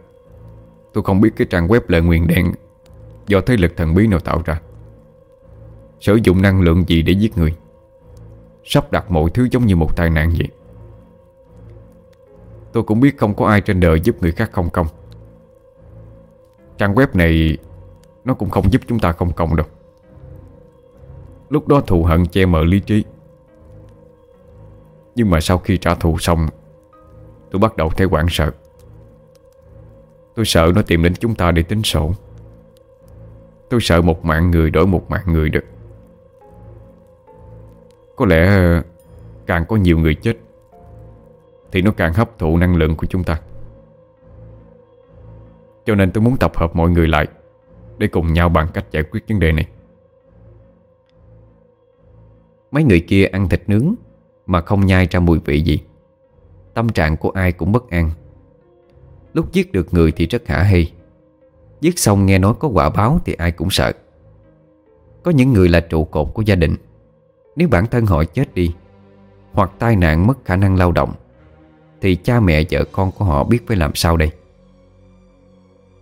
Tôi không biết cái trang web lợi nguyền đen Do thế lực thần bí nào tạo ra. Sử dụng năng lượng gì để giết người? Sắp đặt mọi thứ giống như một tai nạn vậy. Tôi cũng biết không có ai trên đời giúp người khác không công. Trang web này, Nó cũng không giúp chúng ta không công đâu. Lúc đó thù hận che mờ lý trí. Nhưng mà sau khi trả thù xong, Tôi bắt đầu thấy quảng sợ. Tôi sợ nó tìm đến chúng ta để tính sổ. Tôi sợ một mạng người đổi một mạng người được. Có lẽ, càng có nhiều người chết, Thì nó càng hấp thụ năng lượng của chúng ta. Cho nên tôi muốn tập hợp mọi người lại Để cùng nhau bằng cách giải quyết vấn đề này. Mấy người kia ăn thịt nướng Mà không nhai ra mùi vị gì. Tâm trạng của ai cũng bất an. Lúc giết được người thì rất hả hê Giết xong nghe nói có quả báo Thì ai cũng sợ. Có những người là trụ cột của gia đình. Nếu bản thân họ chết đi, Hoặc tai nạn mất khả năng lao động, Thì cha mẹ vợ con của họ biết phải làm sao đây?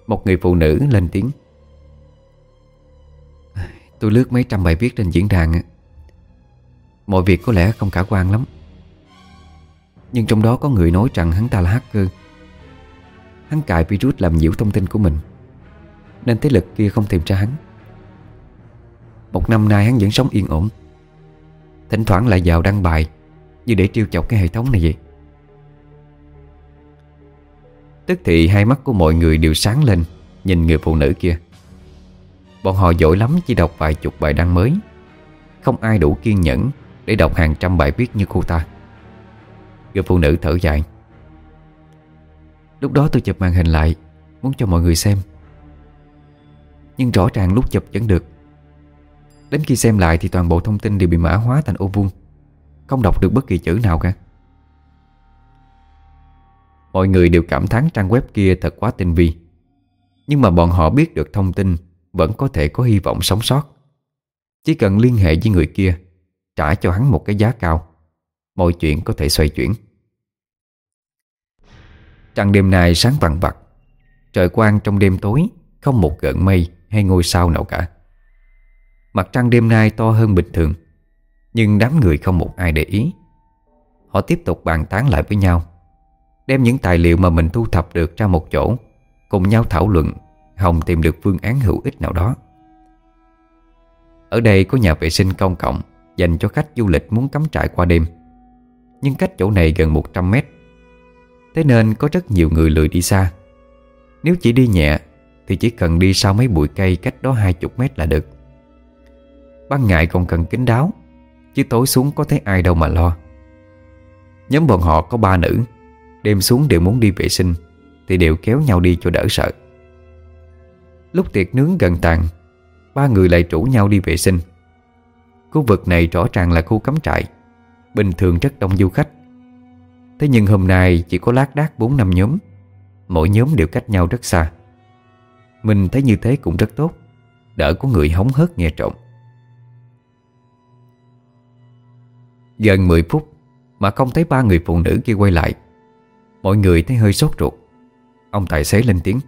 Một người phụ nữ lên tiếng. Tôi lướt mấy trăm bài viết trên diễn đàn Mọi việc có lẽ không khả quan lắm. Nhưng trong đó có người nói rằng hắn ta là hacker. Hắn cài virus làm nhiễu thông tin của mình. Nên thế lực kia không tìm ra hắn. Một năm nay hắn vẫn sống yên ổn. Thỉnh thoảng lại vào đăng bài Như để trêu chọc cái hệ thống này vậy. Tức thì hai mắt của mọi người đều sáng lên Nhìn người phụ nữ kia. Bọn họ giỏi lắm chỉ đọc vài chục bài đăng mới. Không ai đủ kiên nhẫn Để đọc hàng trăm bài viết như cô ta. Người phụ nữ thở dài. Lúc đó tôi chụp màn hình lại, Muốn cho mọi người xem. Nhưng rõ ràng lúc chụp vẫn được. Đến khi xem lại thì toàn bộ thông tin đều bị mã hóa thành ô vuông. Không đọc được bất kỳ chữ nào cả. Mọi người đều cảm thán trang web kia thật quá tinh vi. Nhưng mà bọn họ biết được thông tin, Vẫn có thể có hy vọng sống sót. Chỉ cần liên hệ với người kia, Trả cho hắn một cái giá cao, Mọi chuyện có thể xoay chuyển. Trăng đêm nay sáng vằn vặt. Trời quang trong đêm tối, Không một gợn mây hay ngôi sao nào cả. Mặt trăng đêm nay to hơn bình thường, Nhưng đám người không một ai để ý. Họ tiếp tục bàn tán lại với nhau, Đem những tài liệu mà mình thu thập được ra một chỗ, Cùng nhau thảo luận Hồng tìm được phương án hữu ích nào đó. Ở đây có nhà vệ sinh công cộng Dành cho khách du lịch muốn cắm trại qua đêm, Nhưng cách chỗ này gần 100 mét Thế nên có rất nhiều người lười đi xa. Nếu chỉ đi nhẹ, Thì chỉ cần đi sau mấy bụi cây cách đó 20 mét là được. Ban ngày còn cần kính đáo, Chứ tối xuống có thấy ai đâu mà lo. Nhóm bọn họ có ba nữ, Đêm xuống đều muốn đi vệ sinh, Thì đều kéo nhau đi cho đỡ sợ. Lúc tiệc nướng gần tàn, Ba người lại rủ nhau đi vệ sinh. Khu vực này rõ ràng là khu cắm trại, Bình thường rất đông du khách. Thế nhưng hôm nay chỉ có lác đác 4 năm nhóm. Mỗi nhóm đều cách nhau rất xa. Mình thấy như thế cũng rất tốt. Đỡ có người hóng hớt nghe trộm. Gần 10 phút, Mà không thấy ba người phụ nữ kia quay lại. Mọi người thấy hơi sốt ruột. Ông tài xế lên tiếng.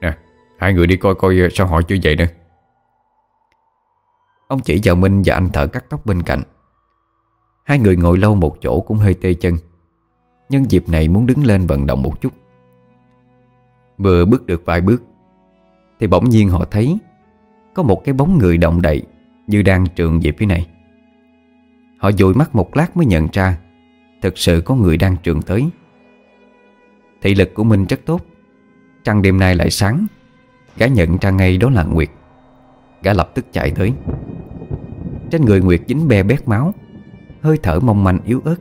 Nè, Hai người đi coi coi ờ, sao họ chưa vậy nữa Ông chỉ vào Minh và anh thợ cắt tóc bên cạnh. Hai người ngồi lâu một chỗ cũng hơi tê chân. Nhân dịp này muốn đứng lên vận động một chút. Vừa bước được vài bước, Thì bỗng nhiên họ thấy Có một cái bóng người động đậy Như đang trường về phía này. Họ dụi mắt một lát mới nhận ra Thực sự có người đang trường tới. Thị lực của mình rất tốt, Trăng đêm nay lại sáng, Gã nhận ra ngay đó là Nguyệt. Gã lập tức chạy tới. Trên người Nguyệt dính be bét máu, Hơi thở mong manh yếu ớt.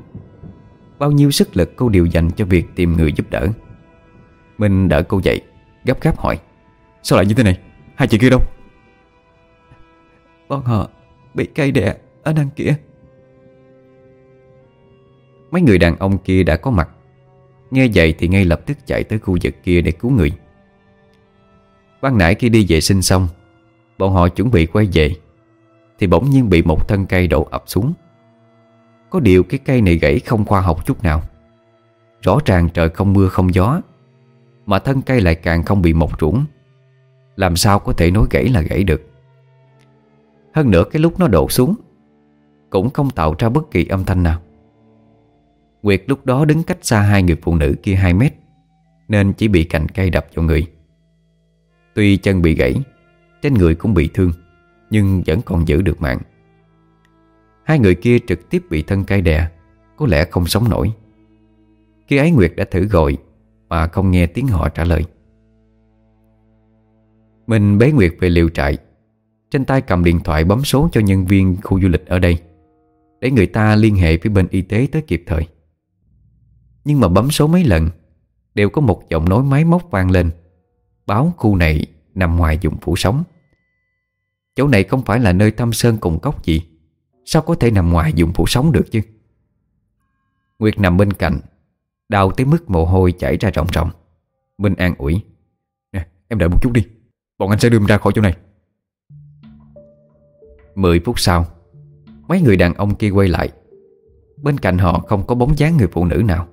Bao nhiêu sức lực cô đều dành cho việc tìm người giúp đỡ. Minh đỡ cô dậy Gấp gáp hỏi Sao lại như thế này? Hai chị kia đâu? Bọn họ bị cây đè ở đằng kia. Mấy người đàn ông kia đã có mặt. Nghe vậy thì ngay lập tức chạy tới khu vực kia để cứu người. Ban nãy khi đi vệ sinh xong Bọn họ chuẩn bị quay về Thì bỗng nhiên bị một thân cây đổ ập xuống có điều cái cây này gãy không khoa học chút nào. Rõ ràng trời không mưa không gió, Mà thân cây lại càng không bị mọc ruỗng Làm sao có thể nói gãy là gãy được? Hơn nữa cái lúc nó đổ xuống, Cũng không tạo ra bất kỳ âm thanh nào. Nguyệt lúc đó đứng cách xa hai người phụ nữ kia 2 mét, Nên chỉ bị cành cây đập vào người. Tuy chân bị gãy, Trên người cũng bị thương, Nhưng vẫn còn giữ được mạng. Hai người kia trực tiếp bị thân cây đè, Có lẽ không sống nổi. Khi ấy Nguyệt đã thử gọi, Mà không nghe tiếng họ trả lời. Mình bế Nguyệt về liều trại. Trên tay cầm điện thoại bấm số cho nhân viên khu du lịch ở đây, Để người ta liên hệ với bên y tế tới kịp thời. Nhưng mà bấm số mấy lần, Đều có một giọng nói máy móc vang lên. Báo khu này nằm ngoài vùng phủ sống Chỗ này không phải là nơi thăm sơn cùng cốc gì. Sao có thể nằm ngoài dụng phụ sống được chứ? Nguyệt nằm bên cạnh, Đau tới mức mồ hôi chảy ra ròng ròng. Minh an ủi, Nè, em đợi một chút đi, Bọn anh sẽ đưa em ra khỏi chỗ này. Mười phút sau, Mấy người đàn ông kia quay lại. Bên cạnh họ không có bóng dáng người phụ nữ nào.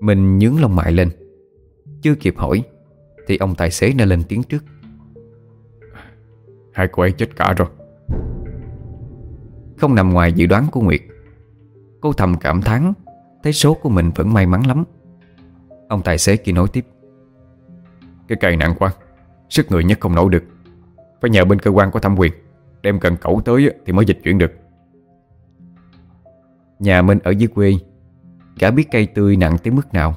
Mình nhướng lông mại lên. Chưa kịp hỏi, Thì ông tài xế đã lên tiếng trước. Hai cô ấy chết cả rồi. Không nằm ngoài dự đoán của Nguyệt. Cô thầm cảm thán, Thấy số của mình vẫn may mắn lắm. Ông tài xế kia nói tiếp. Cái cây nặng quá, Sức người nhất không nổi được. Phải nhờ bên cơ quan có thẩm quyền, Đem cần cẩu tới thì mới dịch chuyển được. Nhà mình ở dưới quê, Gã biết cây tươi nặng tới mức nào.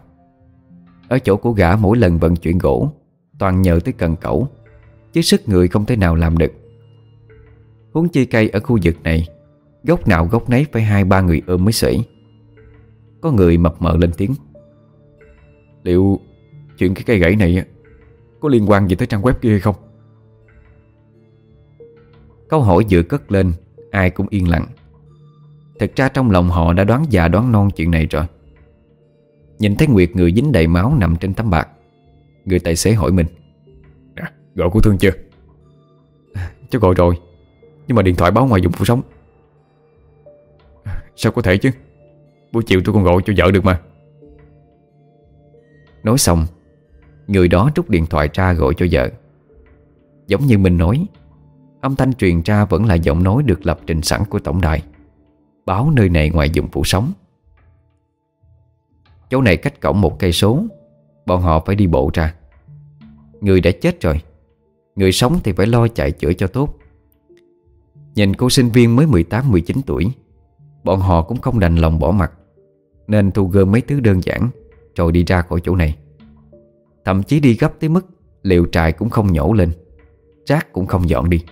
Ở chỗ của gã mỗi lần vận chuyển gỗ, Toàn nhờ tới cần cẩu, Chứ sức người không thể nào làm được. Huống chi cây ở khu vực này Gốc nào gốc nấy phải hai ba người ôm mới xuể Có người mập mờ lên tiếng. Liệu chuyện cái cây gãy này Có liên quan gì tới trang web kia hay không? Câu hỏi vừa cất lên Ai cũng yên lặng. Thật ra trong lòng họ đã đoán già đoán non chuyện này rồi. Nhìn thấy Nguyệt người dính đầy máu nằm trên tấm bạc Người tài xế hỏi mình. À, Gọi của thương chưa? Cháu gọi rồi Nhưng mà điện thoại báo ngoài dùng phủ sống Sao có thể chứ? Buổi chiều tôi còn gọi cho vợ được mà. Nói xong, Người đó rút điện thoại ra gọi cho vợ. Giống như mình nói, Âm thanh truyền ra vẫn là giọng nói được lập trình sẵn của tổng đài, Báo nơi này ngoài dụng phủ sống Chỗ này cách cổng một cây số, Bọn họ phải đi bộ ra. Người đã chết rồi, Người sống thì phải lo chạy chữa cho tốt. Nhìn cô sinh viên mới 18-19 tuổi Bọn họ cũng không đành lòng bỏ mặt, Nên thu gom mấy thứ đơn giản, Rồi đi ra khỏi chỗ này. Thậm chí đi gấp tới mức, Liệu trại cũng không nhổ lên, Rác cũng không dọn đi.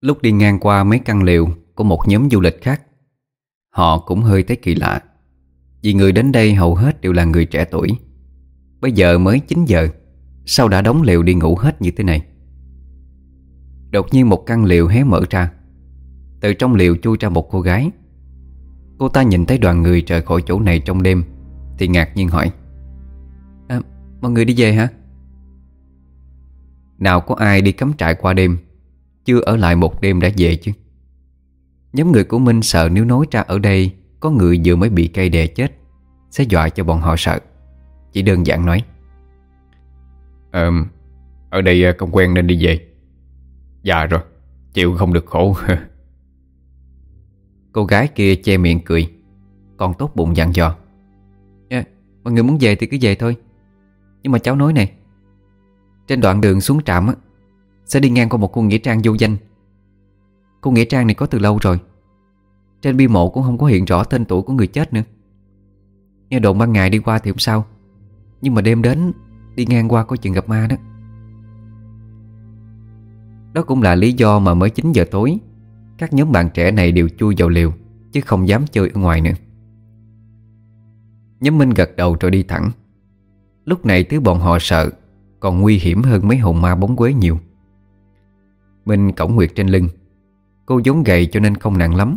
Lúc đi ngang qua mấy căn liều Của một nhóm du lịch khác. Họ cũng hơi thấy kỳ lạ. Vì người đến đây hầu hết đều là người trẻ tuổi. Bây giờ mới 9 giờ. Sao đã đóng liều đi ngủ hết như thế này? Đột nhiên một căn liều hé mở ra. Từ trong liều chui ra một cô gái. Cô ta nhìn thấy đoàn người rời khỏi chỗ này trong đêm Thì ngạc nhiên hỏi. À, Mọi người đi về hả? Nào có ai đi cắm trại qua đêm chưa ở lại một đêm đã về chứ. Nhóm người của Minh sợ nếu nói ra ở đây Có người vừa mới bị cây đè chết Sẽ dọa cho bọn họ sợ. Chỉ đơn giản nói. Ờ Ở đây không quen nên đi về. Dạ rồi Chịu không được khổ. Cô gái kia che miệng cười Còn tốt bụng dặn dò. À, Mọi người muốn về thì cứ về thôi. Nhưng mà cháu nói này Trên đoạn đường xuống trạm á sẽ đi ngang qua một khu nghĩa trang vô danh. Khu nghĩa trang này có từ lâu rồi. Trên bi mộ cũng không có hiện rõ tên tuổi của người chết nữa. Nghe đồn ban ngày đi qua thì không sao. Nhưng mà đêm đến, Đi ngang qua có chuyện gặp ma đó. Đó cũng là lý do mà mới 9 giờ tối, Các nhóm bạn trẻ này đều chui vào liều Chứ không dám chơi ở ngoài nữa. Nhóm Minh gật đầu rồi đi thẳng. Lúc này thứ bọn họ sợ, Còn nguy hiểm hơn mấy hồn ma bóng quế nhiều. Minh cổng nguyệt trên lưng. Cô vốn gầy cho nên không nặng lắm,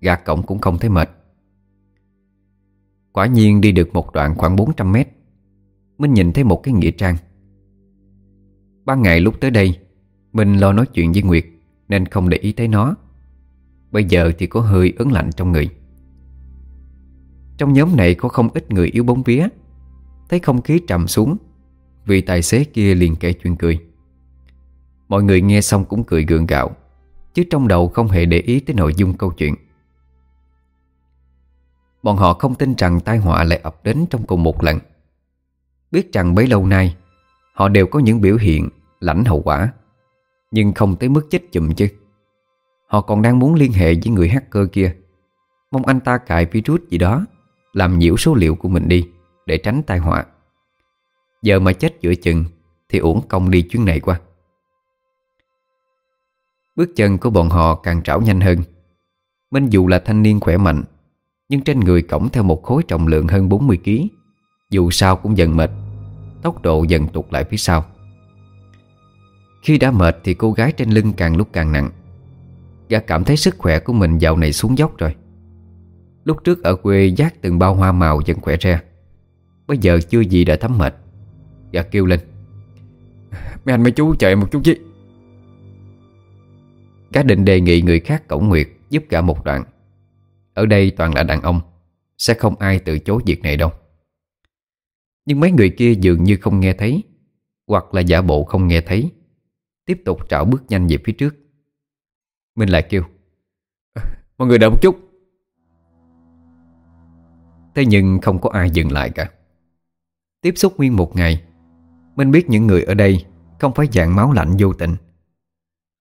Gạt cổng cũng không thấy mệt. Quả nhiên đi được một đoạn khoảng 400 mét, Minh nhìn thấy một cái nghĩa trang. Ban ngày lúc tới đây, Minh lo nói chuyện với Nguyệt Nên không để ý thấy nó. Bây giờ thì có hơi ớn lạnh trong người. Trong nhóm này có không ít người yếu bóng vía, Thấy không khí trầm xuống Vị tài xế kia liền kể chuyện cười. Mọi người nghe xong cũng cười gượng gạo, Chứ trong đầu không hề để ý tới nội dung câu chuyện. Bọn họ không tin rằng tai họa lại ập đến trong cùng một lần. Biết rằng bấy lâu nay, Họ đều có những biểu hiện lãnh hậu quả, Nhưng không tới mức chết chùm chứ. Họ còn đang muốn liên hệ với người hacker kia. Mong anh ta cài virus gì đó, Làm nhiễu số liệu của mình đi, Để tránh tai họa. Giờ mà chết giữa chừng, Thì uổng công đi chuyến này qua. Bước chân của bọn họ càng trảo nhanh hơn. Minh dù là thanh niên khỏe mạnh, Nhưng trên người cổng theo một khối trọng lượng hơn 40kg Dù sao cũng dần mệt, Tốc độ dần tụt lại phía sau. Khi đã mệt thì cô gái trên lưng càng lúc càng nặng. Gã cảm thấy sức khỏe của mình dạo này xuống dốc rồi. Lúc trước ở quê giác từng bao hoa màu dần khỏe ra Bây giờ chưa gì đã thấm mệt. Gã kêu lên, Mấy anh mấy chú chạy một chút chứ. Cá định đề nghị người khác cổng nguyệt Giúp gã một đoạn. Ở đây toàn là đàn ông, Sẽ không ai từ chối việc này đâu. Nhưng mấy người kia dường như không nghe thấy, Hoặc là giả bộ không nghe thấy, Tiếp tục trảo bước nhanh về phía trước. Minh lại kêu ờ, Mọi người đợi một chút. Thế nhưng không có ai dừng lại cả. Tiếp xúc nguyên một ngày, Minh biết những người ở đây Không phải dạng máu lạnh vô tình.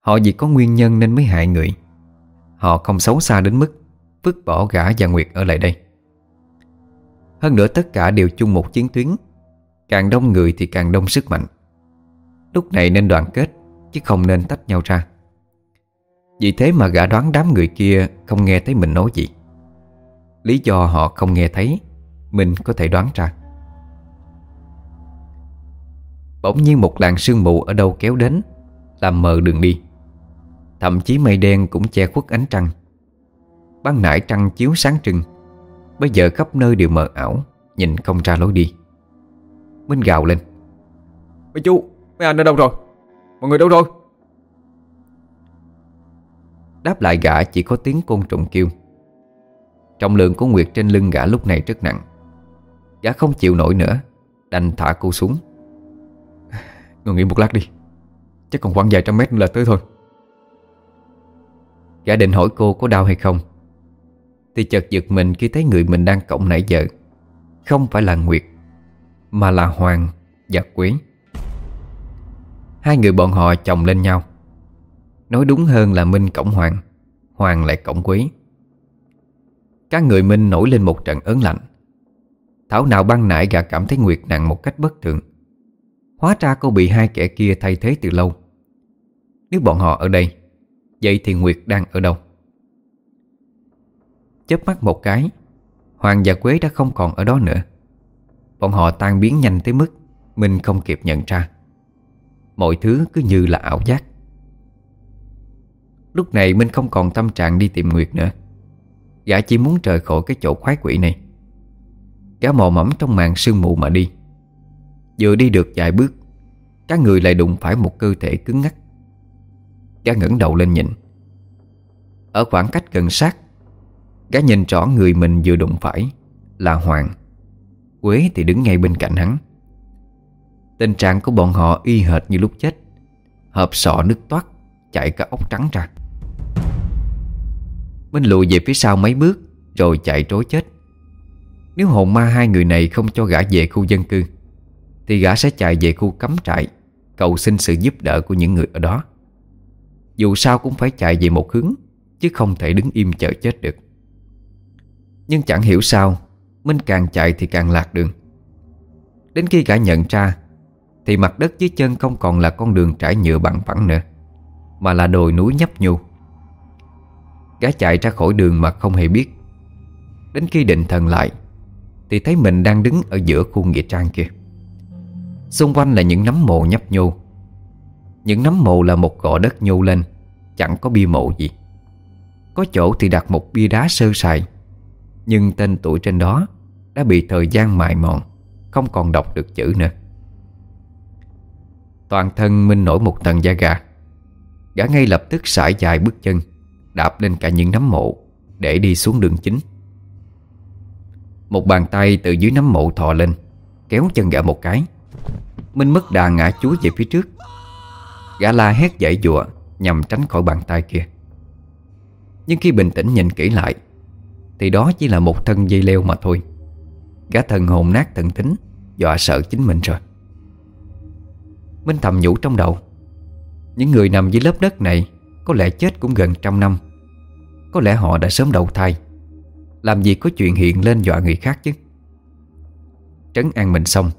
Họ vì có nguyên nhân nên mới hại người. Họ không xấu xa đến mức Vứt bỏ gã và Nguyệt ở lại đây. Hơn nữa tất cả đều chung một chiến tuyến. Càng đông người thì càng đông sức mạnh. Lúc này nên đoàn kết, Chứ không nên tách nhau ra. Vì thế mà gã đoán đám người kia Không nghe thấy mình nói gì. Lý do họ không nghe thấy, Mình có thể đoán ra. Bỗng nhiên một làn sương mù ở đâu kéo đến, Làm mờ đường đi. Thậm chí mây đen cũng che khuất ánh trăng. Ban nãy trăng chiếu sáng trưng. Bây giờ khắp nơi đều mờ ảo Nhìn không ra lối đi. Minh gào lên. Mấy chú, mấy anh ở đâu rồi? Mọi người đâu rồi? Đáp lại gã chỉ có tiếng côn trùng kêu. Trọng lượng của Nguyệt trên lưng gã lúc này rất nặng. Gã không chịu nổi nữa Đành thả cô xuống. Ngồi nghỉ một lát đi. Chắc còn khoảng vài trăm mét nữa là tới thôi Gã định hỏi cô có đau hay không? Thì chợt giật mình khi thấy người mình đang cộng nãy giờ. Không phải là Nguyệt Mà là Hoàng và Quý, Hai người bọn họ chồng lên nhau. Nói đúng hơn là Minh cổng Hoàng Hoàng lại cổng Quý, Các người Minh nổi lên một trận ớn lạnh. Thảo nào băng nãy gã cảm thấy Nguyệt nặng một cách bất thường. Hóa ra cô bị hai kẻ kia thay thế từ lâu. Nếu bọn họ ở đây Vậy thì Nguyệt đang ở đâu? Chớp mắt một cái, Hoàng và Quế đã không còn ở đó nữa. Bọn họ tan biến nhanh tới mức Mình không kịp nhận ra. Mọi thứ cứ như là ảo giác. Lúc này Minh không còn tâm trạng đi tìm Nguyệt nữa. Gã chỉ muốn rời khỏi cái chỗ khoái quỷ này. Gã mò mẫm trong màn sương mù mà đi. Vừa đi được vài bước, Các người lại đụng phải một cơ thể cứng ngắc. Gã ngẩng đầu lên nhìn. Ở khoảng cách gần sát, Gã nhìn rõ người mình vừa đụng phải Là Hoàng. Quế thì đứng ngay bên cạnh hắn. Tình trạng của bọn họ y hệt như lúc chết. Hợp sọ nước toát Chạy cả ốc trắng ra. Minh lùi về phía sau mấy bước, Rồi chạy trối chết. Nếu hồn ma hai người này không cho gã về khu dân cư, Thì gã sẽ chạy về khu cắm trại, Cầu xin sự giúp đỡ của những người ở đó. Dù sao cũng phải chạy về một hướng, Chứ không thể đứng im chờ chết được. Nhưng chẳng hiểu sao, Minh càng chạy thì càng lạc đường. Đến khi gã nhận ra, Thì mặt đất dưới chân không còn là con đường trải nhựa bằng phẳng nữa, Mà là đồi núi nhấp nhô. Gã chạy ra khỏi đường mà không hề biết. Đến khi định thần lại, Thì thấy mình đang đứng ở giữa khu nghĩa trang kia. Xung quanh là những nấm mộ nhấp nhô. Những nấm mộ là một gò đất nhô lên Chẳng có bia mộ gì. Có chỗ thì đặt một bia đá sơ sài, Nhưng tên tuổi trên đó Đã bị thời gian mài mòn, Không còn đọc được chữ nữa. Toàn thân Minh nổi một tầng da gà, Gã ngay lập tức sải dài bước chân, Đạp lên cả những nấm mộ Để đi xuống đường chính. Một bàn tay từ dưới nấm mộ thò lên, Kéo chân gã một cái. Minh mất đà ngã chúa về phía trước. Gã la hét dãy dụa Nhằm tránh khỏi bàn tay kia. Nhưng khi bình tĩnh nhìn kỹ lại, Thì đó chỉ là một thân dây leo mà thôi. Gã thần hồn nát thần tính, Dọa sợ chính mình rồi. Minh thầm nhủ trong đầu, Những người nằm dưới lớp đất này Có lẽ chết cũng gần trăm năm. Có lẽ họ đã sớm đầu thai. Làm gì có chuyện hiện lên dọa người khác chứ? Trấn an mình xong,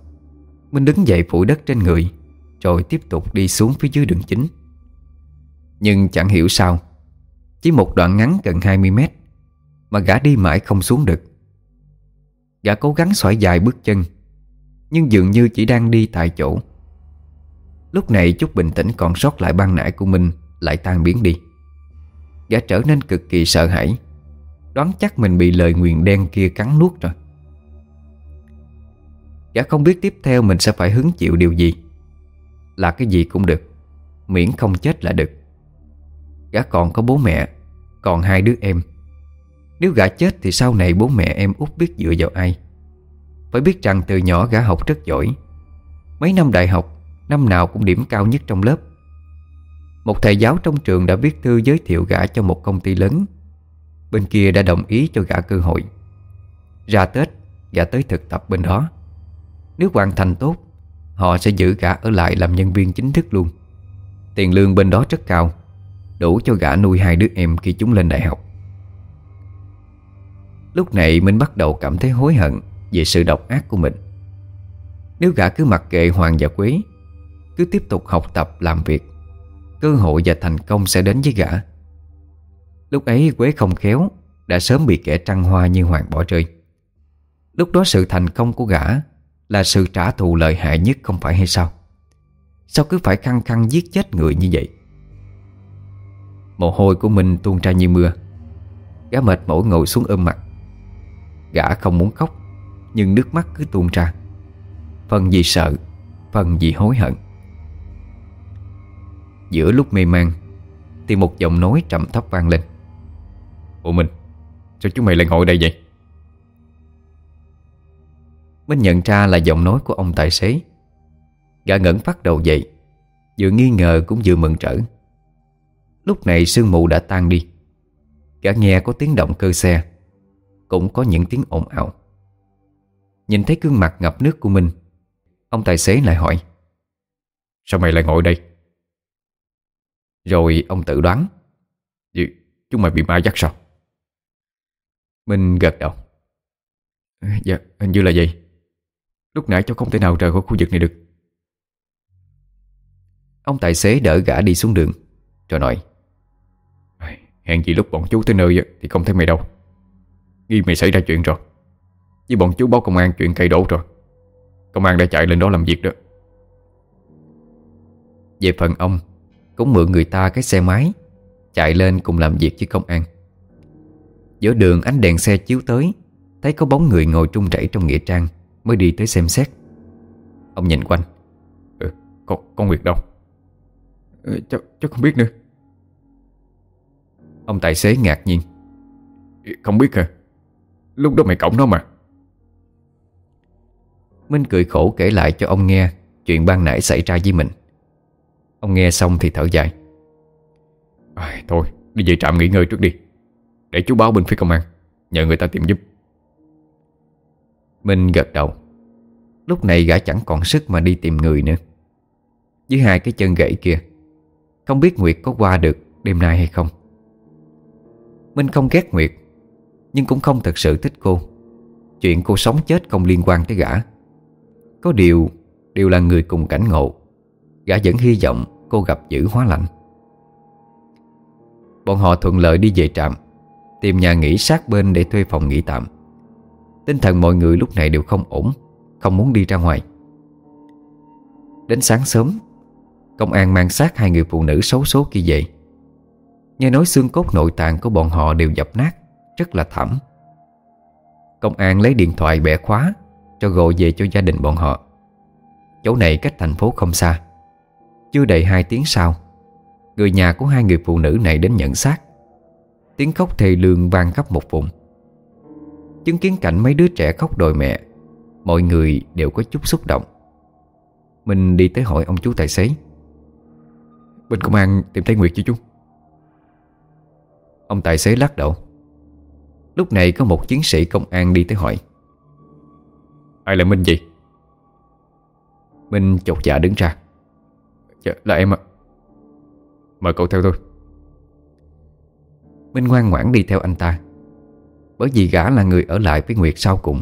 Minh đứng dậy phủ đất trên người, Rồi tiếp tục đi xuống phía dưới đường chính. Nhưng chẳng hiểu sao. Chỉ một đoạn ngắn gần 20 mét Mà gã đi mãi không xuống được. Gã cố gắng xoải dài bước chân, Nhưng dường như chỉ đang đi tại chỗ. Lúc này chút bình tĩnh còn sót lại ban nãy của mình Lại tan biến đi. Gã trở nên cực kỳ sợ hãi, Đoán chắc mình bị lời nguyền đen kia cắn nuốt rồi. Gã không biết tiếp theo mình sẽ phải hứng chịu điều gì. Là cái gì cũng được, Miễn không chết là được. Gã còn có bố mẹ, Còn hai đứa em. Nếu gã chết thì sau này bố mẹ em út biết dựa vào ai. Phải biết rằng từ nhỏ gã học rất giỏi. Mấy năm đại học, Năm nào cũng điểm cao nhất trong lớp. Một thầy giáo trong trường đã viết thư giới thiệu gã cho một công ty lớn. Bên kia đã đồng ý cho gã cơ hội. Ra Tết, Gã tới thực tập bên đó. Nếu hoàn thành tốt, Họ sẽ giữ gã ở lại làm nhân viên chính thức luôn. Tiền lương bên đó rất cao. Đủ cho gã nuôi hai đứa em khi chúng lên đại học. Lúc này Minh bắt đầu cảm thấy hối hận Về sự độc ác của mình. Nếu gã cứ mặc kệ Hoàng và Quế, Cứ tiếp tục học tập làm việc, Cơ hội và thành công sẽ đến với gã. Lúc ấy Quế không khéo, Đã sớm bị kẻ trăng hoa như Hoàng bỏ rơi. Lúc đó sự thành công của gã Là sự trả thù lợi hại nhất không phải hay sao? Sao cứ phải khăng khăng giết chết người như vậy? Mồ hôi của mình tuôn ra như mưa. Gã mệt mỏi ngồi xuống ôm mặt. Gã không muốn khóc, Nhưng nước mắt cứ tuôn ra. Phần vì sợ, Phần vì hối hận. Giữa lúc mê man, Thì một giọng nói trầm thấp vang lên. Ủa Minh Sao chúng mày lại ngồi đây vậy? Minh nhận ra là giọng nói của ông tài xế. Gã ngẩn phát đầu dậy, Vừa nghi ngờ cũng vừa mừng trở. Lúc này sương mù đã tan đi. Cả nghe có tiếng động cơ xe Cũng có những tiếng ồn ào. Nhìn thấy gương mặt ngập nước của mình Ông tài xế lại hỏi Sao mày lại ngồi đây? Rồi ông tự đoán Gì, chúng mày bị ma dắt sao? Minh gật đầu Dạ, hình như là vậy. Lúc nãy cháu không thể nào rời khỏi khu vực này được. Ông tài xế đỡ gã đi xuống đường Rồi nói Hẹn gì lúc bọn chú tới nơi Thì không thấy mày đâu. Nghi mày xảy ra chuyện rồi. Với bọn chú báo công an chuyện cây đổ rồi. Công an đã chạy lên đó làm việc đó. Về phần ông Cũng mượn người ta cái xe máy Chạy lên cùng làm việc với công an. Giữa đường ánh đèn xe chiếu tới Thấy có bóng người ngồi trung rẩy trong nghĩa trang Mới đi tới xem xét. Ông nhìn quanh. Ừ, con, con Nguyệt đâu. Ờ, ừ, cháu, cháu không biết nữa. Ông tài xế ngạc nhiên. Không biết hả? Lúc đó mày cổng nó mà. Minh cười khổ kể lại cho ông nghe Chuyện ban nãy xảy ra với mình. Ông nghe xong thì thở dài. À, Thôi đi về trạm nghỉ ngơi trước đi. Để chú báo bên phía công an Nhờ người ta tìm giúp. Minh gật đầu. Lúc này gã chẳng còn sức mà đi tìm người nữa. Với hai cái chân gãy kia Không biết Nguyệt có qua được đêm nay hay không. Minh không ghét Nguyệt, Nhưng cũng không thật sự thích cô. Chuyện cô sống chết không liên quan tới gã. Có điều, Đều là người cùng cảnh ngộ. Gã vẫn hy vọng cô gặp dữ hóa lạnh. Bọn họ thuận lợi đi về trạm, Tìm nhà nghỉ sát bên để thuê phòng nghỉ tạm. Tinh thần mọi người lúc này đều không ổn, Không muốn đi ra ngoài. Đến sáng sớm, Công an mang xác hai người phụ nữ xấu số kia về. Nghe nói xương cốt nội tạng của bọn họ đều dập nát, Rất là thảm. Công an lấy điện thoại bẻ khóa, Cho gọi về cho gia đình bọn họ. Chỗ này cách thành phố không xa. Chưa đầy hai tiếng sau, Người nhà của hai người phụ nữ này đến nhận xác. Tiếng khóc thề lương vang khắp một vùng. Chứng kiến cảnh mấy đứa trẻ khóc đòi mẹ, Mọi người đều có chút xúc động. Mình đi tới hỏi ông chú tài xế. Bên công an tìm thấy Nguyệt chưa chú? Ông tài xế lắc đầu. Lúc này có một chiến sĩ công an đi tới hỏi. Ai là Minh gì Minh chột dạ đứng ra. Dạ là em ạ. Mời cậu theo tôi. Minh ngoan ngoãn đi theo anh ta. Bởi vì gã là người ở lại với Nguyệt sau cùng,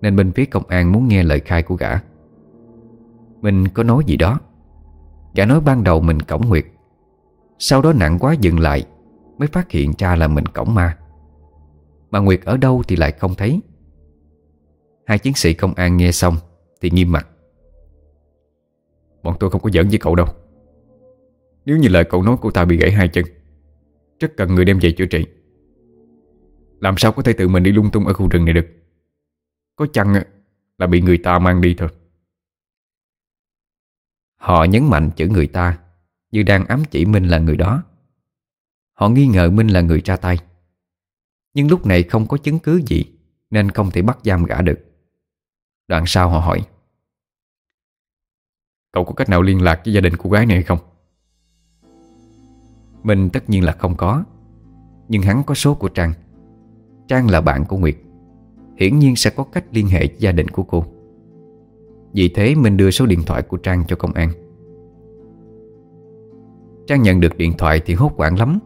Nên bên phía công an muốn nghe lời khai của gã. Minh có nói gì đó. Gã nói ban đầu mình cổng Nguyệt. Sau đó nặng quá dừng lại Mới phát hiện ra là mình cổng ma. Mà Nguyệt ở đâu thì lại không thấy. Hai chiến sĩ công an nghe xong Thì nghiêm mặt. Bọn tôi không có giỡn với cậu đâu. Nếu như lời cậu nói cô ta bị gãy hai chân, Rất cần người đem về chữa trị. Làm sao có thể tự mình đi lung tung ở khu rừng này được? Có chăng là bị người ta mang đi thôi? Họ nhấn mạnh chữ người ta Như đang ám chỉ Minh là người đó. Họ nghi ngờ Minh là người ra tay. Nhưng lúc này không có chứng cứ gì, Nên không thể bắt giam gã được. Đoạn sau họ hỏi, Cậu có cách nào liên lạc với gia đình cô gái này hay không? Minh tất nhiên là không có, Nhưng hắn có số của Trang. Trang là bạn của Nguyệt. Hiển nhiên sẽ có cách liên hệ với gia đình của cô. Vì thế Minh đưa số điện thoại của Trang cho công an. Trang nhận được điện thoại thì hốt hoảng lắm.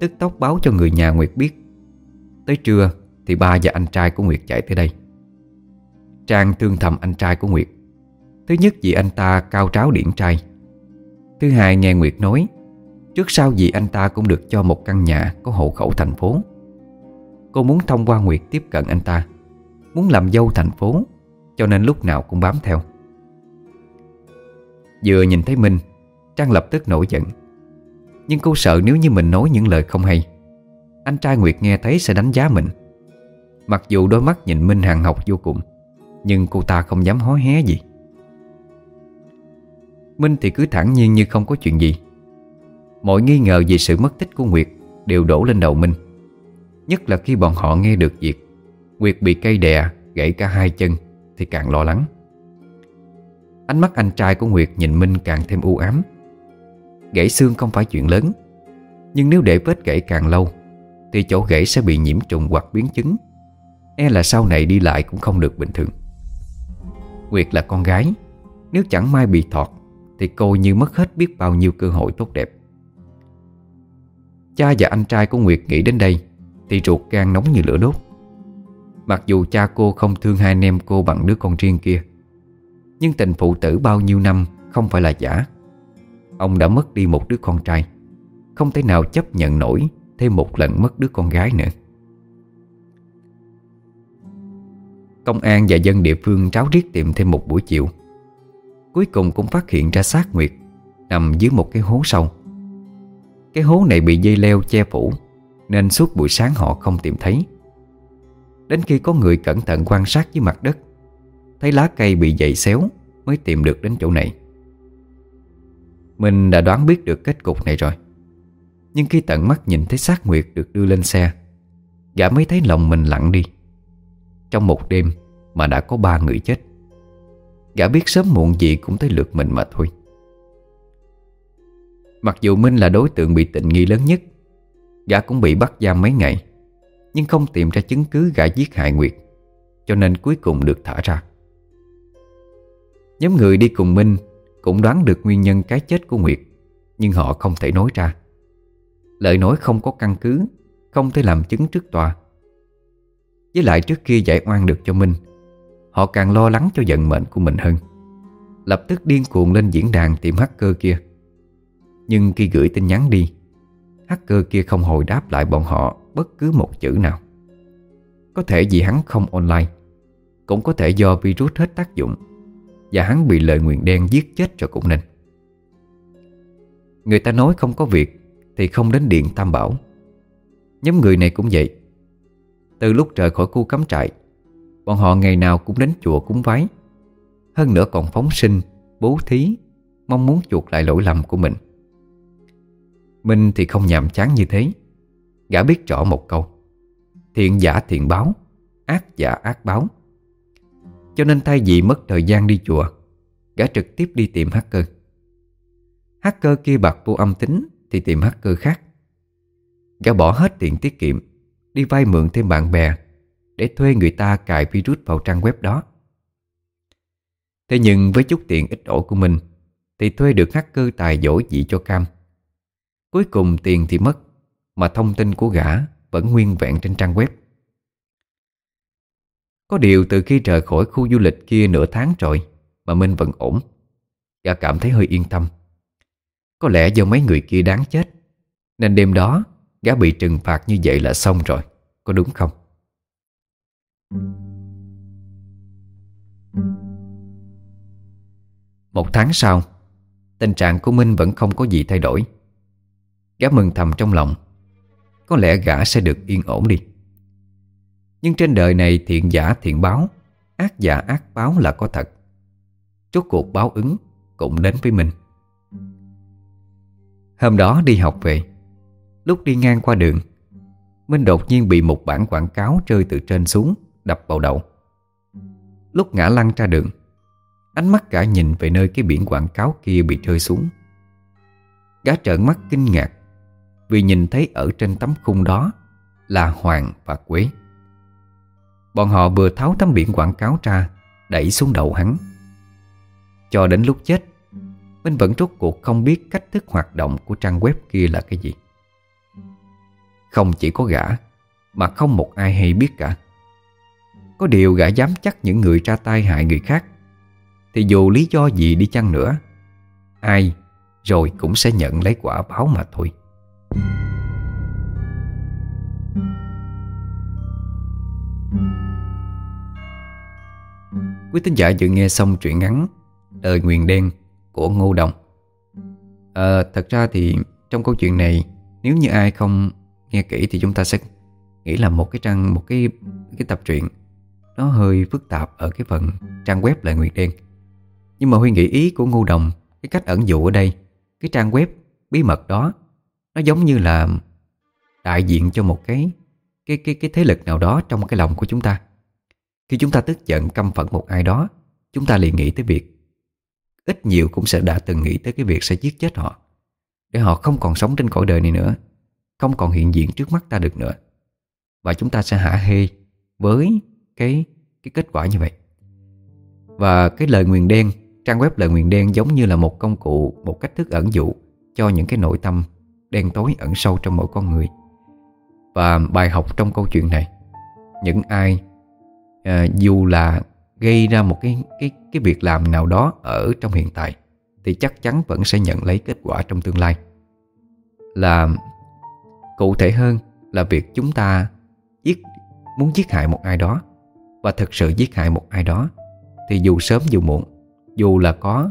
Tức tốc báo cho người nhà Nguyệt biết. Tới trưa thì ba và anh trai của Nguyệt chạy tới đây. Trang thương thầm anh trai của Nguyệt. Thứ nhất vì anh ta cao tráo điển trai. Thứ hai nghe Nguyệt nói, Trước sau gì anh ta cũng được cho một căn nhà Có hộ khẩu thành phố. Cô muốn thông qua Nguyệt tiếp cận anh ta, Muốn làm dâu thành phố, Cho nên lúc nào cũng bám theo. Vừa nhìn thấy Minh, Trang lập tức nổi giận. Nhưng cô sợ nếu như mình nói những lời không hay, Anh trai Nguyệt nghe thấy sẽ đánh giá mình. Mặc dù đôi mắt nhìn Minh hàng học vô cùng, Nhưng cô ta không dám hó hé gì. Minh thì cứ thẳng nhiên như không có chuyện gì. Mọi nghi ngờ về sự mất tích của Nguyệt Đều đổ lên đầu Minh. Nhất là khi bọn họ nghe được việc Nguyệt bị cây đè Gãy cả hai chân Thì càng lo lắng. Ánh mắt anh trai của Nguyệt nhìn Minh càng thêm u ám. Gãy xương không phải chuyện lớn. Nhưng nếu để vết gãy càng lâu, Thì chỗ gãy sẽ bị nhiễm trùng hoặc biến chứng. E là sau này đi lại cũng không được bình thường. Nguyệt là con gái, Nếu chẳng may bị thọt, Thì cô như mất hết biết bao nhiêu cơ hội tốt đẹp. Cha và anh trai của Nguyệt nghĩ đến đây, Thì ruột gan nóng như lửa đốt. Mặc dù cha cô không thương hai anh em cô bằng đứa con riêng kia, Nhưng tình phụ tử bao nhiêu năm không phải là giả. Ông đã mất đi một đứa con trai. Không thể nào chấp nhận nổi Thêm một lần mất đứa con gái nữa. Công an và dân địa phương tráo riết tìm thêm một buổi chiều. Cuối cùng cũng phát hiện ra xác Nguyệt Nằm dưới một cái hố sâu. Cái hố này bị dây leo che phủ, Nên suốt buổi sáng họ không tìm thấy. Đến khi có người cẩn thận quan sát dưới mặt đất, Thấy lá cây bị dày xéo Mới tìm được đến chỗ này. Mình đã đoán biết được kết cục này rồi. Nhưng khi tận mắt nhìn thấy xác Nguyệt được đưa lên xe, Gã mới thấy lòng mình lặng đi. Trong một đêm mà đã có ba người chết, Gã biết sớm muộn gì cũng tới lượt mình mà thôi. Mặc dù Minh là đối tượng bị tình nghi lớn nhất, Gã cũng bị bắt giam mấy ngày, Nhưng không tìm ra chứng cứ gã giết hại Nguyệt, Cho nên cuối cùng được thả ra. Nhóm người đi cùng Minh cũng đoán được nguyên nhân cái chết của Nguyệt, Nhưng họ không thể nói ra. Lời nói không có căn cứ, Không thể làm chứng trước tòa. Với lại trước khi giải oan được cho Minh, Họ càng lo lắng cho vận mệnh của mình hơn. Lập tức điên cuồng lên diễn đàn tìm hacker kia. Nhưng khi gửi tin nhắn đi, Hacker kia không hồi đáp lại bọn họ Bất cứ một chữ nào. Có thể vì hắn không online, Cũng có thể do virus hết tác dụng. Và hắn bị lời nguyện đen giết chết rồi cũng nên. Người ta nói không có việc Thì không đến điện Tam Bảo. Nhóm người này cũng vậy. Từ lúc rời khỏi khu cắm trại, Bọn họ ngày nào cũng đến chùa cúng vái. Hơn nữa còn phóng sinh, Bố thí, Mong muốn chuộc lại lỗi lầm của mình. Minh thì không nhàm chán như thế. Gã biết rõ một câu. Thiện giả thiện báo, Ác giả ác báo. Cho nên thay vì mất thời gian đi chùa, Gã trực tiếp đi tìm hacker. Hacker kia bạc vô âm tính Thì tìm hacker khác. Gã bỏ hết tiền tiết kiệm, Đi vay mượn thêm bạn bè Để thuê người ta cài virus vào trang web đó. Thế nhưng với chút tiền ít ỏi của mình Thì thuê được hacker tài dỗi dị cho cam. Cuối cùng tiền thì mất, Mà thông tin của gã vẫn nguyên vẹn trên trang web. Có điều từ khi rời khỏi khu du lịch kia nửa tháng rồi Mà Minh vẫn ổn Gã cảm thấy hơi yên tâm. Có lẽ do mấy người kia đáng chết, Nên đêm đó Gã bị trừng phạt như vậy là xong rồi, Có đúng không? Một tháng sau, Tình trạng của Minh vẫn không có gì thay đổi. Gã mừng thầm trong lòng, Có lẽ gã sẽ được yên ổn đi. Nhưng trên đời này thiện giả thiện báo, Ác giả ác báo là có thật. Chốt cuộc báo ứng Cũng đến với mình. Hôm đó đi học về. Lúc đi ngang qua đường, Minh đột nhiên bị một bản quảng cáo Rơi từ trên xuống, Đập vào đầu. Lúc ngã lăn ra đường, Ánh mắt cả nhìn về nơi cái biển quảng cáo kia bị rơi xuống. Gã trợn mắt kinh ngạc vì nhìn thấy ở trên tấm khung đó Là Hoàng và Quế. Bọn họ vừa tháo tấm biển quảng cáo ra, Đẩy xuống đầu hắn. Cho đến lúc chết, Minh vẫn rốt cuộc không biết cách thức hoạt động Của trang web kia là cái gì. Không chỉ có gã, Mà không một ai hay biết cả. Có điều gã dám chắc những người ra tay hại người khác, Thì dù lý do gì đi chăng nữa, Ai rồi cũng sẽ nhận lấy quả báo mà thôi. Quý tín giả vừa nghe xong truyện ngắn Đời Nguyền Đen của Ngô Đồng. À, Thật ra thì trong câu chuyện này Nếu như ai không nghe kỹ Thì chúng ta sẽ nghĩ là một cái trang Một cái cái tập truyện Nó hơi phức tạp ở cái phần trang web Lời nguyệt Đen. Nhưng mà Huy nghĩ ý của Ngô Đồng Cái cách ẩn dụ ở đây Cái trang web bí mật đó Nó giống như là Đại diện cho một cái cái cái cái thế lực nào đó trong cái lòng của chúng ta khi chúng ta tức giận căm phẫn một ai đó, Chúng ta liền nghĩ tới việc, Ít nhiều cũng sẽ đã từng nghĩ tới cái việc sẽ giết chết họ, Để họ không còn sống trên cõi đời này nữa, Không còn hiện diện trước mắt ta được nữa. Và chúng ta sẽ hả hê Với cái cái kết quả như vậy. Và cái lời nguyền đen, Trang web lời nguyền đen giống như là một công cụ, Một cách thức ẩn dụ Cho những cái nội tâm đen tối ẩn sâu trong mỗi con người. Và bài học trong câu chuyện này, Những ai à, dù là gây ra một cái cái cái việc làm nào đó ở trong hiện tại thì chắc chắn vẫn sẽ nhận lấy kết quả trong tương lai. Là cụ thể hơn là việc chúng ta giết muốn giết hại một ai đó và thực sự giết hại một ai đó thì dù sớm dù muộn, dù là có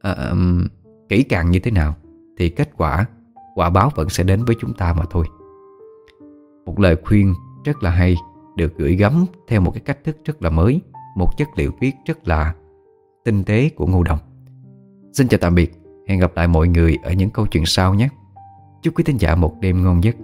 à, um, kỹ càng như thế nào thì kết quả quả báo vẫn sẽ đến với chúng ta mà thôi. Một lời khuyên rất là hay được gửi gắm theo một cái cách thức rất là mới, một chất liệu viết rất là tinh tế của Ngô Đồng. Xin chào tạm biệt, hẹn gặp lại mọi người ở những câu chuyện sau nhé. Chúc quý thính giả một đêm ngon giấc.